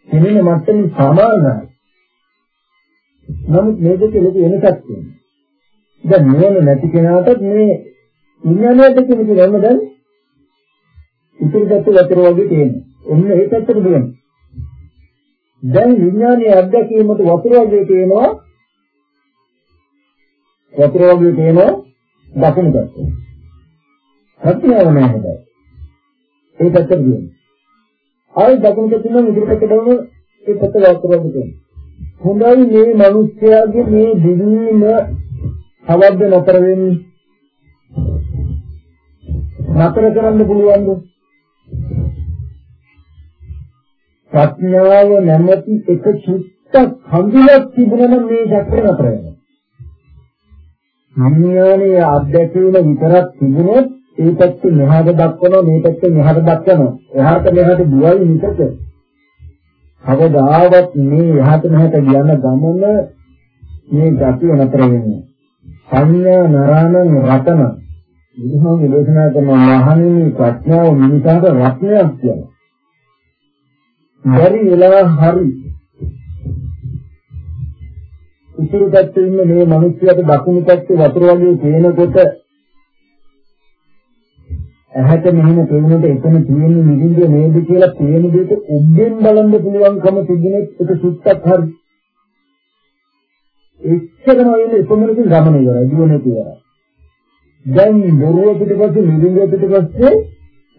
කෙනෙන මට්ටමින් සමානයි. නමුත් මේක කෙලෙක වෙනසක් තියෙනවා. දැන් නුවණ නැති කෙනාට මේ විඥානයද කියන එක දැන් ඉතිරි පැත්ත වතුර වගේ තියෙනවා. ඔන්න ඒ පැත්තට දෙන්න. දැන් විඥානයේ අත්දැකීමට වතුර වගේ තියෙනවා. වතුර වගේ තියෙනවා දකුණු පැත්තේ. ප්‍රඥාව නැහැ ඒ පැත්තට දෙන්න. ආයි දකුණු පැත්තේ නම් ඉදිරි පැත්තට බලන ඒ පැත්ත වතුර වගේ තියෙනවා. හොඳයි මේ මිනිස්යාගේ මේ දිවීම අවද්ද නතර වෙන්නේ නතර කරන්න පුළුවන්ද? ප්‍රඥාව නැමැති එක චුට්ටක් හඳුනක් තිබුණම මේ ශක්තිය නතර වෙනවා. විඥානයේ අධ්‍යක්ෂණය විතරක් තිබුණොත් ඒ පැත්තේ මෙහාට දක්වනවා මේ පැත්තේ මෙහාට දක්වනවා. එහාට මෙහාට දුවයි නිකක. කවදාවත් මේ එහාට මෙහාට යන ගමන මේ ගතිය නතර වෙන්නේ. සංඥා නරාණං රතන බුදුහාමුදුරුවෝ දේශනා කරන මහණෙනි ප්‍රඥාව මිනිසාට රත්නයක් කියලා. බැරි වෙලා හරි උතුරු පැත්තේ ඉන්න මේ මිනිස්සුන්ට දකුණු පැත්තේ වතුර වගේ පේනකොට ඇහැට මෙහෙම පේනකොට එතන තියෙන නිදින්ද නේද කියලා පේන දෙයට උඩෙන් බලන්න පුළුවන්කම තිබුණේ ඒක සුත්තක් හරි. එච්චරම වෙන්නේ එපමණකින් ගමන ඉවරයි, දුවන ඉවරයි. දැන් බොරුව පිටපස්සේ නිදිංග පිටපස්සේ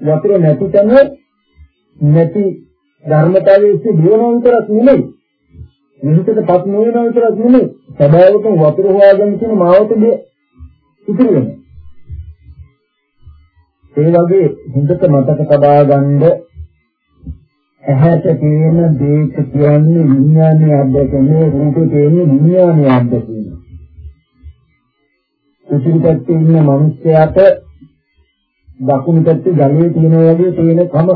වතුර නැති තැන නැති ධර්මතාවයේ ඉස්සේ දිනන විතරක් නෙමෙයි විහිිතටපත් නොවන විතරක් නෙමෙයි සබාවකම වතුර හොයාගෙන තියෙන මාවත දෙ ඉතිරි වෙනවා. ඒ වගේ හොඳට මතක තබා ගන්න ඇහැට පේන දේක කියන්නේ විඥානයේ අධ්‍යක්ෂණය රූපේ තියෙන විඥානයේ අධ්‍යක්ෂණය. උතුරු පැත්තේ ඉන්න මිනිස්යාට දකුණු පැත්තේ ජලයේ තියෙන වගේ තියෙන කම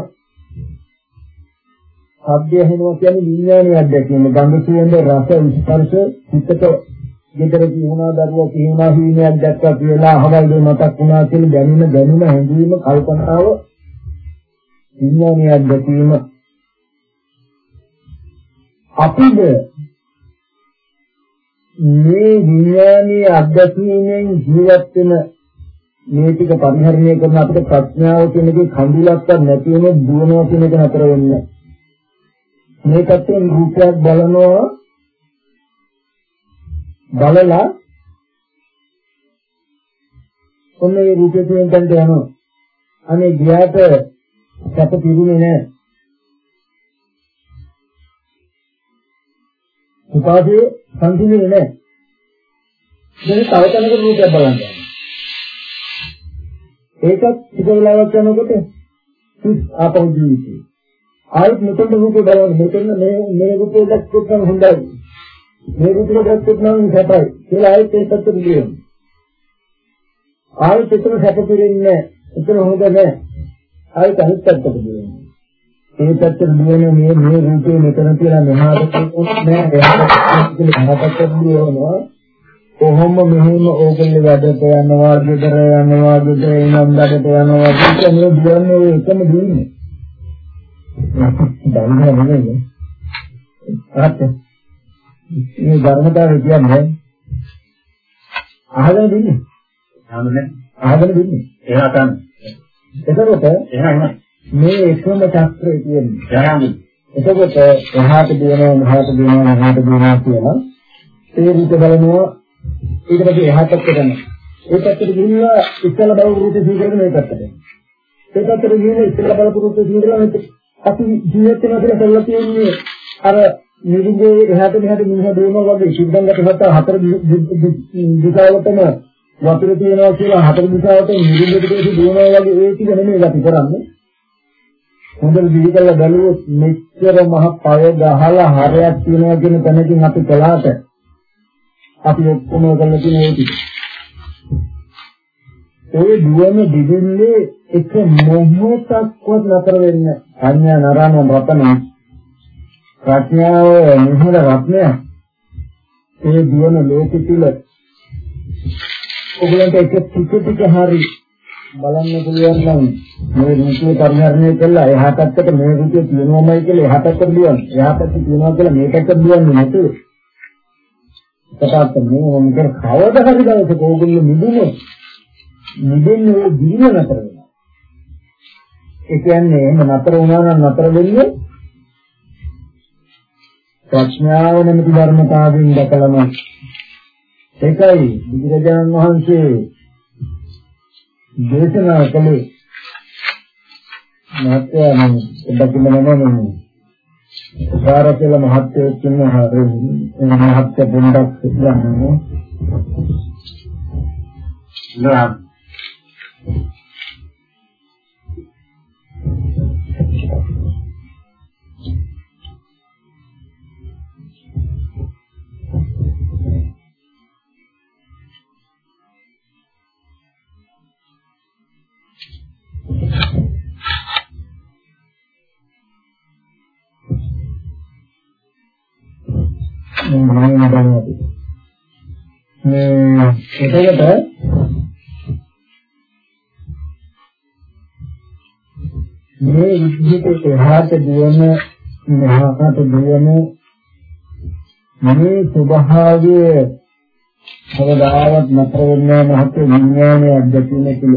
ශබ්දය ඇහෙනවා කියන්නේ විඥානයේ අධ්‍යක්ෂණය. ගන්ධ සුවඳ රස ස්පර්ශ හිතට ගෙදර කියුණා දරුවා කියුණා හීනයක් දැක්කා කියලා අහවල් දේ මතක් වුණා කියලා දැනෙන දැනුම හැඟීම කල්පනාව විඥානයේ අධ්‍යක්ෂණය අපිද මේ විඥානීය අධ්‍යක්ීමෙන් ජීවත් වෙන මේ ටික පරිහරණය කරන අපිට ප්‍රඥාව කියන එකේ කඳුලක්වත් නැති වෙන දුවනවා කියන එක නතර වෙන්නේ. මේකත් රූපයක් බලනවා. බලලා ඔන්න ඒ රූපේ තියෙන තැනට යනවා. අනේ ගියාට සැප පිරුනේ නැහැ. උපාදී සංසිඳෙන්නේ නැහැ. දැන් තව තැනක රූපයක් බලන්න යනවා. ඒකත් ටික වෙලාවක් යනකොට සිත් ආපහු ජීවිතේ. ආයෙත් මෙතන රූපේ බලන්න මෙතන මේ මේ රූපේ දැක්කොත් නම් හොඳයි. මේ රූපේ දැක්කොත් නම් සැපයි. කියලා ආයෙත් ඒ පැත්තට ගියොත්. ආයෙත් එතන සැප පිරෙන්නේ නැහැ. එතන හොඳ නැහැ. ආයෙත් අනිත් පැත්තට ගියොත්. ඒ පැත්තට දුවන මේ මේ රූපේ මෙතන කියලා මෙහාට නෑ එහාට කියලා දුවනවා කොහොම මෙහෙම ඕගොල්ලෝ වැඩට යනවා ගෙදර යනවා ගෙදර ඉනම් වැඩට යනවා කියන්නේ දුවන්නේ ඔය එකම දුන්නේ දැන් නෙමෙයි. අහත්. මේ ධර්මතාවය කියන්නේ අහගෙන දින්නේ අහගෙන දින්නේ එහෙම තමයි එතකොට එහෙම මේ එකම චක්‍රය කියන්නේ. යන්නේ. එතකොට එහාට දිනනවා මෙහාට දිනනවා මෙහාට දිනනවා කියලා ඒ විදිහ බලනවා ඊට පස්සේ එහාට කරනවා. ඒ පැත්තට ගිහිල්ලා ඉස්සල බලපු රූපේ සීකරගෙන මේ පැත්තට. ඒ පැත්තට ගිහිල්ලා ඉස්සල බලපු රූපේ සීකරලා අපි ජීවිත වෙන කියලා කරලා තියෙන්නේ අර නිවිදේ එහාට මෙහාට මිනිහා දෙනවා වගේ සිද්ධාන්තක සත්‍ය හතර දිශාවටම වතුර තියෙනවා කියලා හතර දිශාවට නිවිදේ දෙකේ දෙනවා වගේ ඒ ටික නෙමෙයි අපි කරන්නේ. හොඳට දිවි කරලා බැලුවොත් මෙච්චර මහ පය ගහලා හරයක් තියෙනවා කියන තැනකින් අපි කළාට අපි ඔක්කොම කරලා තියෙන ඒ ටික. ඒ දුවන දිවිල්ලේ එක මොහොතක්වත් නතර වෙන්නේ අඤ්ඤා නරණ රතන. ප්‍රඥාව නිහඬ රත්නය. ඒ දුවන ලෝකෙ තුල ඔයගලන්ට එක ටික ටික හරි බලන්න පුළුවන් නම් මේ රුචිය පරිහරණය කළා එහා පැත්තට මේ රුචිය තියෙනවමයි කියලා එහා පැත්තට දියන්න. එහා පැත්තට තියෙනවා කියලා මේ පැත්තට දියන්නේ නැතුව. කතාත් මේ මොකද කවදා හරි දවසක ඕගොල්ලෝ නිදුනොත් නිදෙන්නේ ඔය දින නතර වෙනවා. ඒ කියන්නේ එහෙම නතර වුණා නම් නතර වෙන්නේ ප්‍රඥාව නැමැති ධර්මතාවයෙන් දැකලම ඒකයි බුදුරජාණන් වහන්සේ දේශනා කළේ මහත්යා නම් දෙකින් නමනේ සාර කියලා මහත්යෙක් කියන හරි මහත්ය පොණ්ඩක් කියන්නේ නෑ. මොනවද නඩන්නේ මේ එතකොට මේ විදිහට එහාට දුවන මෙහාට දුවන මේ ස්වභාවය කවදාවත් නතර වෙන්නේ නැහැ විඥානයේ අධ්‍යක්ෂණය තුළ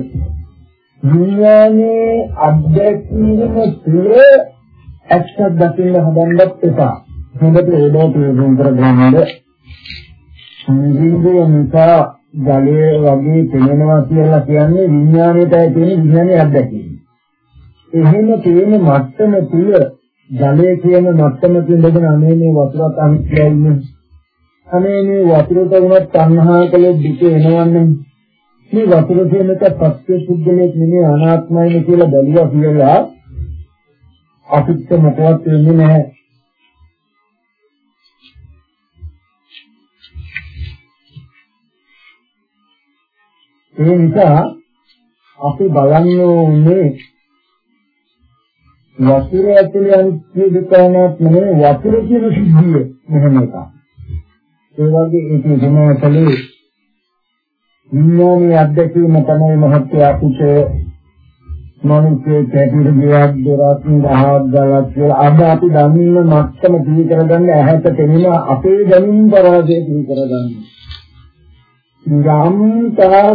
විඥානයේ අධ්‍යක්ෂණය තුළ ඇත්ත දකින්න හදන්නත් එපා. හොඳට ඒකෝ තේරුම් කරගන්න සංජීවය නිසා ජලය වගේ පෙනෙනවා කියලා කියන්නේ විඥාණයට තියෙන විඥානයේ අත්දැකීම. එහෙම තියෙන මට්ටම තුල ජලයේ කියන මට්ටමක ඉඳගෙන අනේ මේ වතුරත් අනිත්‍යයි නේ. අනේ මේ වතුරට වුණත් තණ්හා කළේ දුක එනවන්නේ. මේ වතුර කියන එක සත්‍ය පුද්ගලයක් නෙමෙයි අනාත්මයිනේ කියලා බැලුවා කියලා අපිට මොකවත් වෙන්නේ නැහැ. ඒ නිසා අපි බලන්න ඕනේ වතුර ඇතුලේ අනිත්‍ය දුකනක් නෙමෙයි වතුර කියන සිද්ධිය මෙහෙම එකක්. ඒ වගේ ඒක ගුණවලේ විඥානීය අධ්‍යක්ෂීම තමයි මහත්ය අපිට මනුෂ්‍ය කැටිර ගියක් දොරක් දහක් ගලක් කියලා අද අපි දන්න මත්තම දී කරගන්න ඇහැට පෙනෙන අපේ දැනුම් පරාජය දී කරගන්න. යම්තා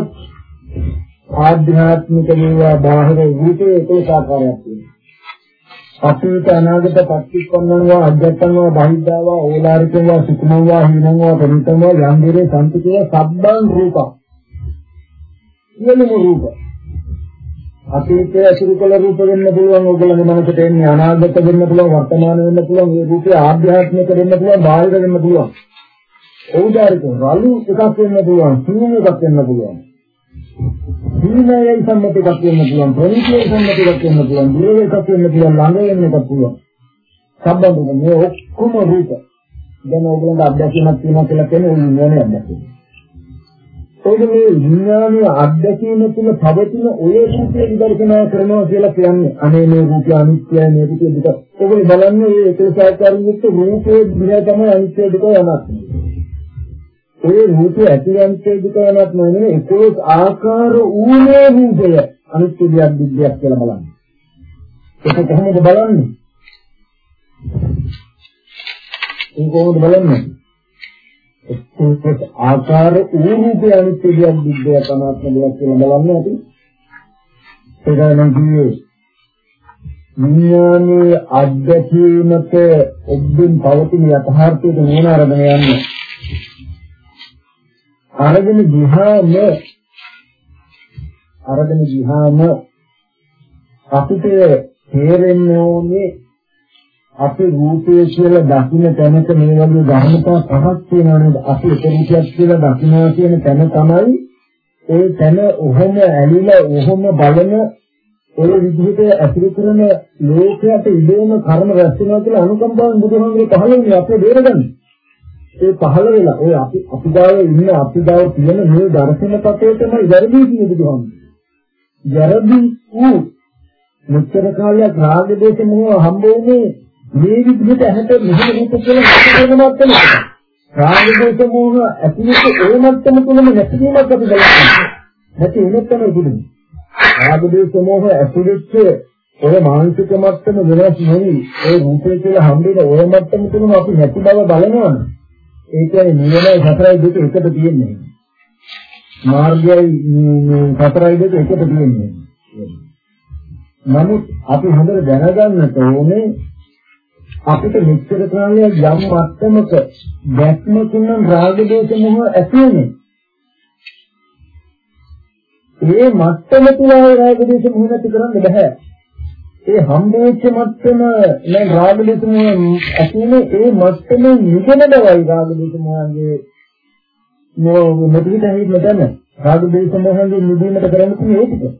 ආධ්‍යාත්මික වේවා බාහිර රූපේ ඒක ආකාරයක් තියෙනවා. අතීත අනාගත පටිච්චසමුප්පාදනවා අධ්‍යාත්මවා බහිද්ධාවා ඕලාරිකවා සුකුමවා හිනංවා පරිතංවා යම්දිරේ සම්පතිය සබ්බං රූප. සියලුම රූප. අතීතයේ අසුරු කළ රූප වෙන්න පුළුවන් ඕගොල්ලන්ගේ මනසට එන්නේ අනාගත වෙන්න පුළුවන් වර්තමාන වෙන්න පුළුවන් මේ රූපය ආධ්‍යාත්මික වෙන්න පුළුවන් බාහිර වෙන්න පුළුවන්. ඕදාරික රළු එකක් වෙන්න පුළුවන් සිංහ එකක් වෙන්න පුළුවන්. සීලයේ සම්මතයක් වෙන්න පුළුවන් ප්‍රණීතයේ සම්මතයක් වෙන්න පුළුවන් දුරේ එකක් වෙන්න පුළුවන් ළඟ වෙන්න එකක් පුළුවන්. සම්බන්ධ මේ ඔක්කොම රූප. දැන් ඕගොල්ලන්ට අධ්‍යක්ෂණක් තියෙනවා කියලා කියන්නේ ඒ විඥානයේ අධ්‍යක්ෂණය ඒක මේ විඥානීය අධ්‍යක්ෂණය තුළ පවතින ඔය රූපේ විදර්ශනා කරනවා කියලා කියන්නේ අනේ මේ රූපය අනිත්‍යයි මේ රූපය දුක ඔයගොල්ලෝ බලන්නේ මේ ඒකසාරයෙන් යුක්ත රූපේ දිහා තමයි අනිත්‍ය දුක යනවා ඒ රූපය ඇතිවන්තේ දුකවත් නෙමෙයි ඒකේ ආකාර ඌනේ රූපය අනිත්‍ය දෙයක් දිග්ගයක් කියලා බලන්න. ඒක කොහොමද බලන්නේ? ඒක කොහොමද බලන්නේ? ඒක ආකාර ඌ රූපය අනිත්‍ය දෙයක් දිග්ගයක් අනාත්ම දෙයක් කියලා බලන්නේ අපි. ඒක නම් කියේ විඥානයේ අධ්‍යක්ීමක ඔබ්බින් පවතින යථාර්ථයේ නුවණ අරගෙන යන්නේ අරගෙන ගියාම අරගෙන ගියාම අපිට තේරෙන්න ඕනේ අපේ රූපය කියලා දකින්න තැනක මේ වගේ ධර්මතා පහක් තියෙනවා නේද? අපි එක රූපයක් කියලා දකින්නවා කියන තැන තමයි ඒ තැන ඔහොම ඇලිලා ඔහොම බලන ඒ විදිහට ඇසුරු කරන ලෝකයට ඉදීම කර්ම රැස් වෙනවා කියලා අනුකම්පාවෙන් බුදුහාමුදුරුවෝ පහළ වුණේ අපේ බේරගන්නේ ඒ පහළ වෙලා ඔය අපි අපි ගාව ඉන්න අපි ගාව තියෙන මේ දර්ශන පතේ තමයි වැරදි කියන බුදුහාමුදුරුවෝ. වැරදි වූ මෙච්චර කාලයක් රාග දේශ මොහ හම්බ වුණේ මේ විදිහට ඇහැට මෙහෙම රූප කියලා හිතේමවත් තමයි. රාග දේශ මොහ ඇතිවෙච්ච ඒ මට්ටම තුලම නැතිවීමක් අපි බලන්නේ. නැති වෙනත් තමයි බුදුනේ. රාග දේශ මොහ ඇතිවෙච්ච ඔය මානසික මට්ටම වෙනස් නෙවෙයි. ඒ රූපේ කියලා හම්බෙන ඔය මට්ටම තුනම අපි නැති බව බලනවනේ. ඒ කියන්නේ නිවනයි සතරයි දෙක එකට තියෙන්නේ. මාර්ගයයි සතරයි දෙක එකට තියෙන්නේ. නමුත් අපි හොඳට දැනගන්නට ඕනේ අපිට මෙච්චර කාලයක් යම් මට්ටමක දැක්මකින් නම් රාග දේශ මොහ ඇති වෙන්නේ. ඒ මට්ටම තුල රාග දේශ මොහ නැති කරන්න බෑ. ඒ හම්බෙච්ච මට්ටම දැන් රාගලිතුම ඇතුලේ ඒ මට්ටම නිගෙන බවයි රාගලිතුමගේ නෝ මෙතන හිට මෙතන රාගලිතුමගේ නිදීමට කරන්න තියෙන්නේ ඒක.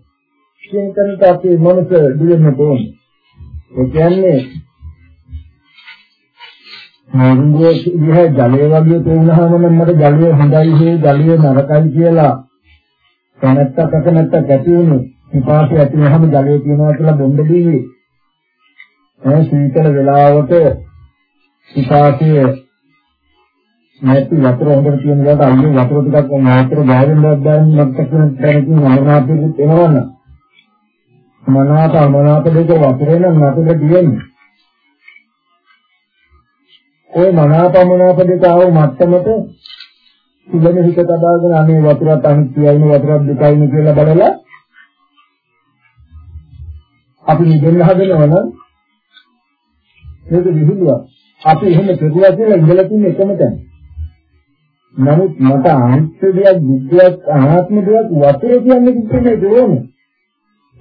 කියන කරට අපේ මනස දිවෙන්න ඕනේ. ඒ කියන්නේ මොන්ගේ විහ ජලය වගේ තේුණාම නම් මට ජලය හොඳයි හේ ජලය නරකයි කියලා කනත්ත කනත්ත ගැටි වුණේ පිපාසය ඇති වෙනහම ජලය තියෙනවා කියලා බොන්න දීවි. ඒ සීතල වෙලාවට පිපාසය නැති වතුර හොඳට තියෙන කොට අයියෝ වතුර ටිකක් මාත්‍ර ගෑවෙන්නවත් දැන් මත්තක දැනකින් අමනාපෙත් එනවනේ. මනාප අමනාප දෙක වතුරේ නම් නැතද තියෙන්නේ. ওই මනාප අමනාප දෙක ආව මත්තමට ඉගෙන හිත තබාගෙන අනේ වතුරත් අනිත්‍යයිනේ වතුරත් දුකයිනේ කියලා බලලා අපි නිදෙන්න හදනවා නම් මේක විහිළුවක්. අපි එහෙම කෙරුවා කියලා ඉඳලා තියෙන එකම තැන. නමුත් මට අනිත්‍ය දෙයක්, විද්‍යාවක්, අනාත්ම දෙයක් වතුර කියන්නේ කිසිම දෙයක්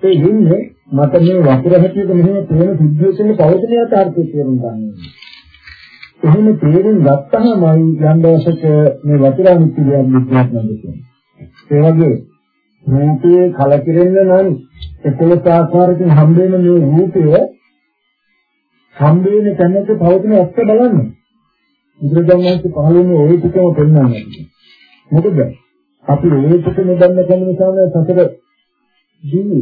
ඒ ඉන්නේ මට මේ වතුර හැටියට මෙහෙම තේරෙන සිද්ධියකින් පවතින යථාර්ථය තේරුම් ගන්න ඕනේ. එහෙම තේරුම් ගත්තහමයි යම් දවසක මේ වතුර අනිත්‍යයක් විශ්වාස කරන්නේ. ඒ වගේ රූපයේ කලකිරෙන්න නම් එකලස ආකාරයෙන් හම්බෙන මේ රූපය හම්බෙන තැනක පවතින ඇත්ත බලන්න. බුදුරජාණන් වහන්සේ පහළ වෙන ওই ටිකම පෙන්වන්නේ. මොකද අපි ওই ටික නොදන්න කෙන නිසා සතර ජීවි.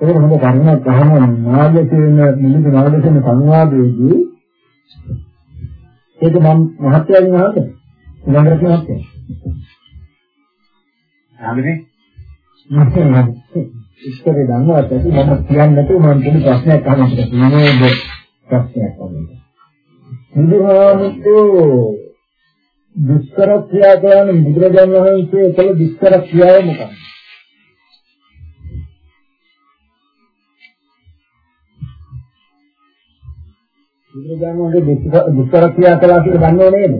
ඒක හොඳ කරුණක් අහන නාග කියන මිනිස් නාග කියන සංවාදයේදී ඒක මම මහත්යගෙන් අහන්නේ. ඊළඟට මහත්ය. ආගනේ ඉස්සරේ දන්නවත් ඇති මම කියන්නේ නැතුව මම කියන ප්‍රශ්නයක් අහන්නට තියෙනවා ප්‍රශ්නයක් වගේ. බුදුහාමුදුරෝ දුෂ්කර ක්‍රියා කරන බුදුරජාණන් වහන්සේ කළ දුෂ්කර ක්‍රියාව මොකක්ද? බුදුරජාණන් වහන්සේ දුෂ්කර ක්‍රියා කළා කියලා දන්නව නේද?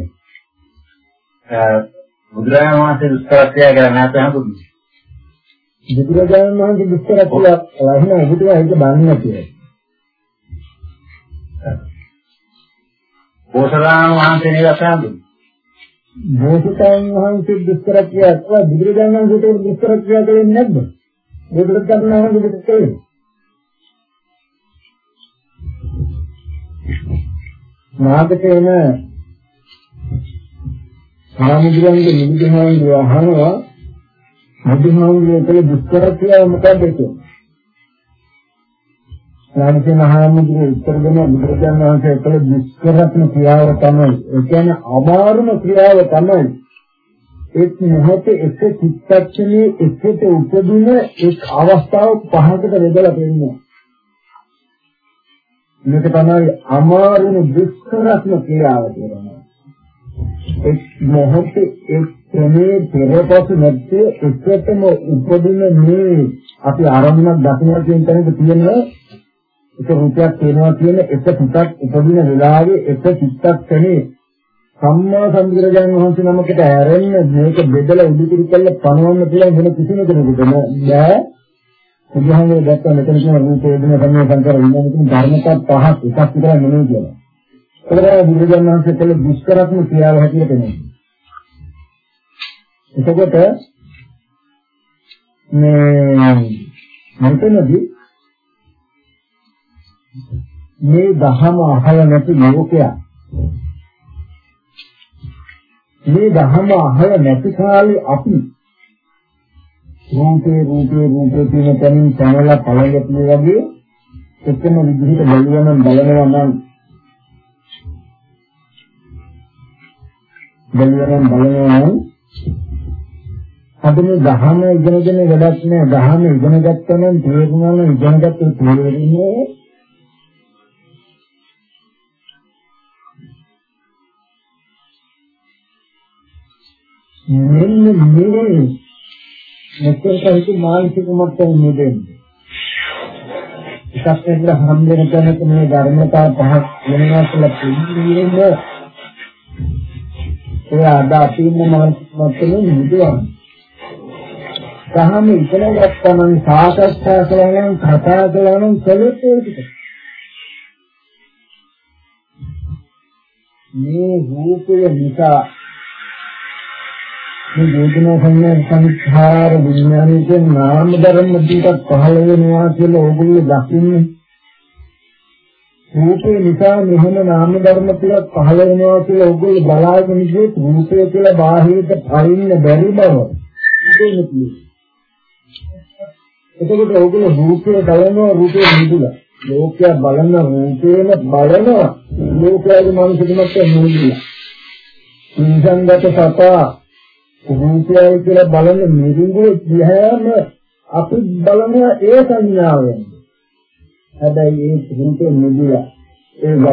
බුදුරජාණන් වහන්සේ දුෂ්කර ක්‍රියා කරලා නැත්නම් හඳුන්නේ. බුදුරජාණන් වහන්සේ ක්‍රියා කළා එහෙනම් ඔබතුමා ඒක දන්නේ නැතියි. බෝසතාණන් වහන්සේ අසහඳුන්නේ. බෝසතාණන් වහන්සේ ක්‍රියා කළා බුදුරජාණන් වහන්සේ දුෂ්කර ක්‍රියා කළේ නැද්ද? බුදුරජාණන් වහන්සේ දුෂ්කර කළේ. නාගකේන සාමුද්‍රයන්ගේ නිවිදහාන්ගේ අහනවා බුදුහාමුදුරුවෝ කළ දුෂ්කර ක්‍රියාව මොකක්ද කියන්නේ? රාමසේ මහාමුදුරුවෝ උත්තර දෙන බුදුරජාණන් වහන්සේ කළ දුෂ්කරත්ම ක්‍රියාව තමයි. ඒ කියන්නේ අමාරුම ක්‍රියාව තමයි. එක් මොහොතේ එක චිත්තක්ෂණයේ එකට උපදින එක් අවස්ථාවක් පහකට බෙදලා පෙන්නනවා. මේක තමයි අමාරුම දුෂ්කරත්ම ක්‍රියාව කියනවා. එක් මොහොතේ එක් ක්‍රමේ පෙරපසු නැත්තේ එකටම උපදින මේ අපි ආරම්භයක් දකින්න කියන තැනක තියෙන එක රූපයක් තියෙනවා කියන එක පිටක් උපදින වෙලාවේ එක චිත්තක්ෂණේ සම්මා සම්බුදුරජාණන් වහන්සේ නමකට ඇරෙන්න මේක බෙදලා උඩුකුරු කරලා පනවන්න පුළුවන් වෙන කිසිම කෙනෙකුට බෑ බුදුහාමෝ දැක්ක මෙතන කියන රූප වේදනා සංඥා සංකාර විඥාන කියන ධර්මතා පහක් එකක් විතර නෙමෙයි කියලා. ඒකට බුදුරජාණන් වහන්සේ කළ දුෂ්කරත්ම ක්‍රියාව හැටියට පෙනෙනවා. එතකොට මේ මෙතනදී මේ දහම අහල නැති ලෝකයක්. මේ දහම අහල නැති කාලේ අපි රූපේ රූපේ රූපේ කියන තැනින් සමලා පළඟතිය වගේ එකම විදිහට බලනවා නම් බලනවා නම් බලනවා නම් බලනවා නම් අද මේ දහම ඉගෙනගෙන වැඩක් නෑ. දහම ඉගෙන ගත්තා නම් තේරුණා නම් ඉගෙන ගත්තේ තේරෙන්නේ මෙන්න මේ මෙතෙන් කහිත මානසික මට්ටම නෙදෙන්නේ. එකක් නේද හම්බෙන තැනක මේ ධර්මතා පහක් වෙනවා කියලා පිළිගන්නේ. ඒ අද අපි ඉන්න මානසික මට්ටමේ නිදුවන්නේ දහම ඉගෙන ගත්තා නම් සාකච්ඡා කළා නම් කතා කළා නම් කළොත් ඒක මේ රූපය නිසා මේ වේදනා සංඥා සංඛාර විඥානයේ නාම ධර්ම දෙකක් පහළ වෙනවා කියලා ඕගොල්ලෝ දකින්නේ. රූපේ නිසා මෙහෙම නාම ධර්ම ටිකක් පහළ වෙනවා කියලා ඕගොල්ලෝ බලාගෙන ඉන්නේ. රූපය කියලා බාහිරට පරින්න බැරි බව. ඒක එතකොට ඕගොල්ලෝ රූපය බලනවා රූපේ නිදුලා. ලෝකය බලන රූපේම බලනවා. ලෝකයේ මානසිකමත් නිදුලා. ඉන්සංගත සතා රූපය කියලා බලන මිරිඟුවේ දිහාම අපි බලන ඒ සංඥාවෙන්. හැබැයි ඒ රූපේ නිදුලා. ඒක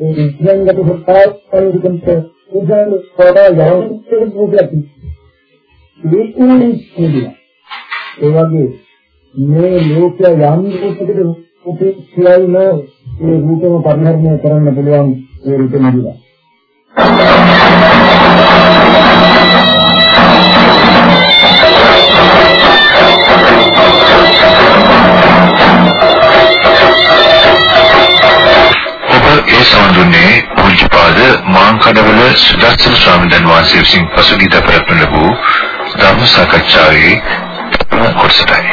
ඒ ඉන්සංගත සතා පරිකම්ප උදාන පොඩා යවන්නේ රූපයක්. ලෝකෝන් කියන ඒ වගේ මේ ලෝකය යම් රූපයකට උපේක්ෂායි නෝ ඒ රූපම පරිහරණය කරන්න පුළුවන් ඒ රූපෙම දිලා ඒ සමඳුනේ පූජ්‍යපාද මාංකඩවල සුදස්සන ස්වාමීන් වහන්සේ විසින් පසුගිය දවස් වල ලැබූ ಧರ್ಮ ಸಾಕಚ್ಚಾಗಿ ಕೊಡಿಸುತ್ತಾರೆ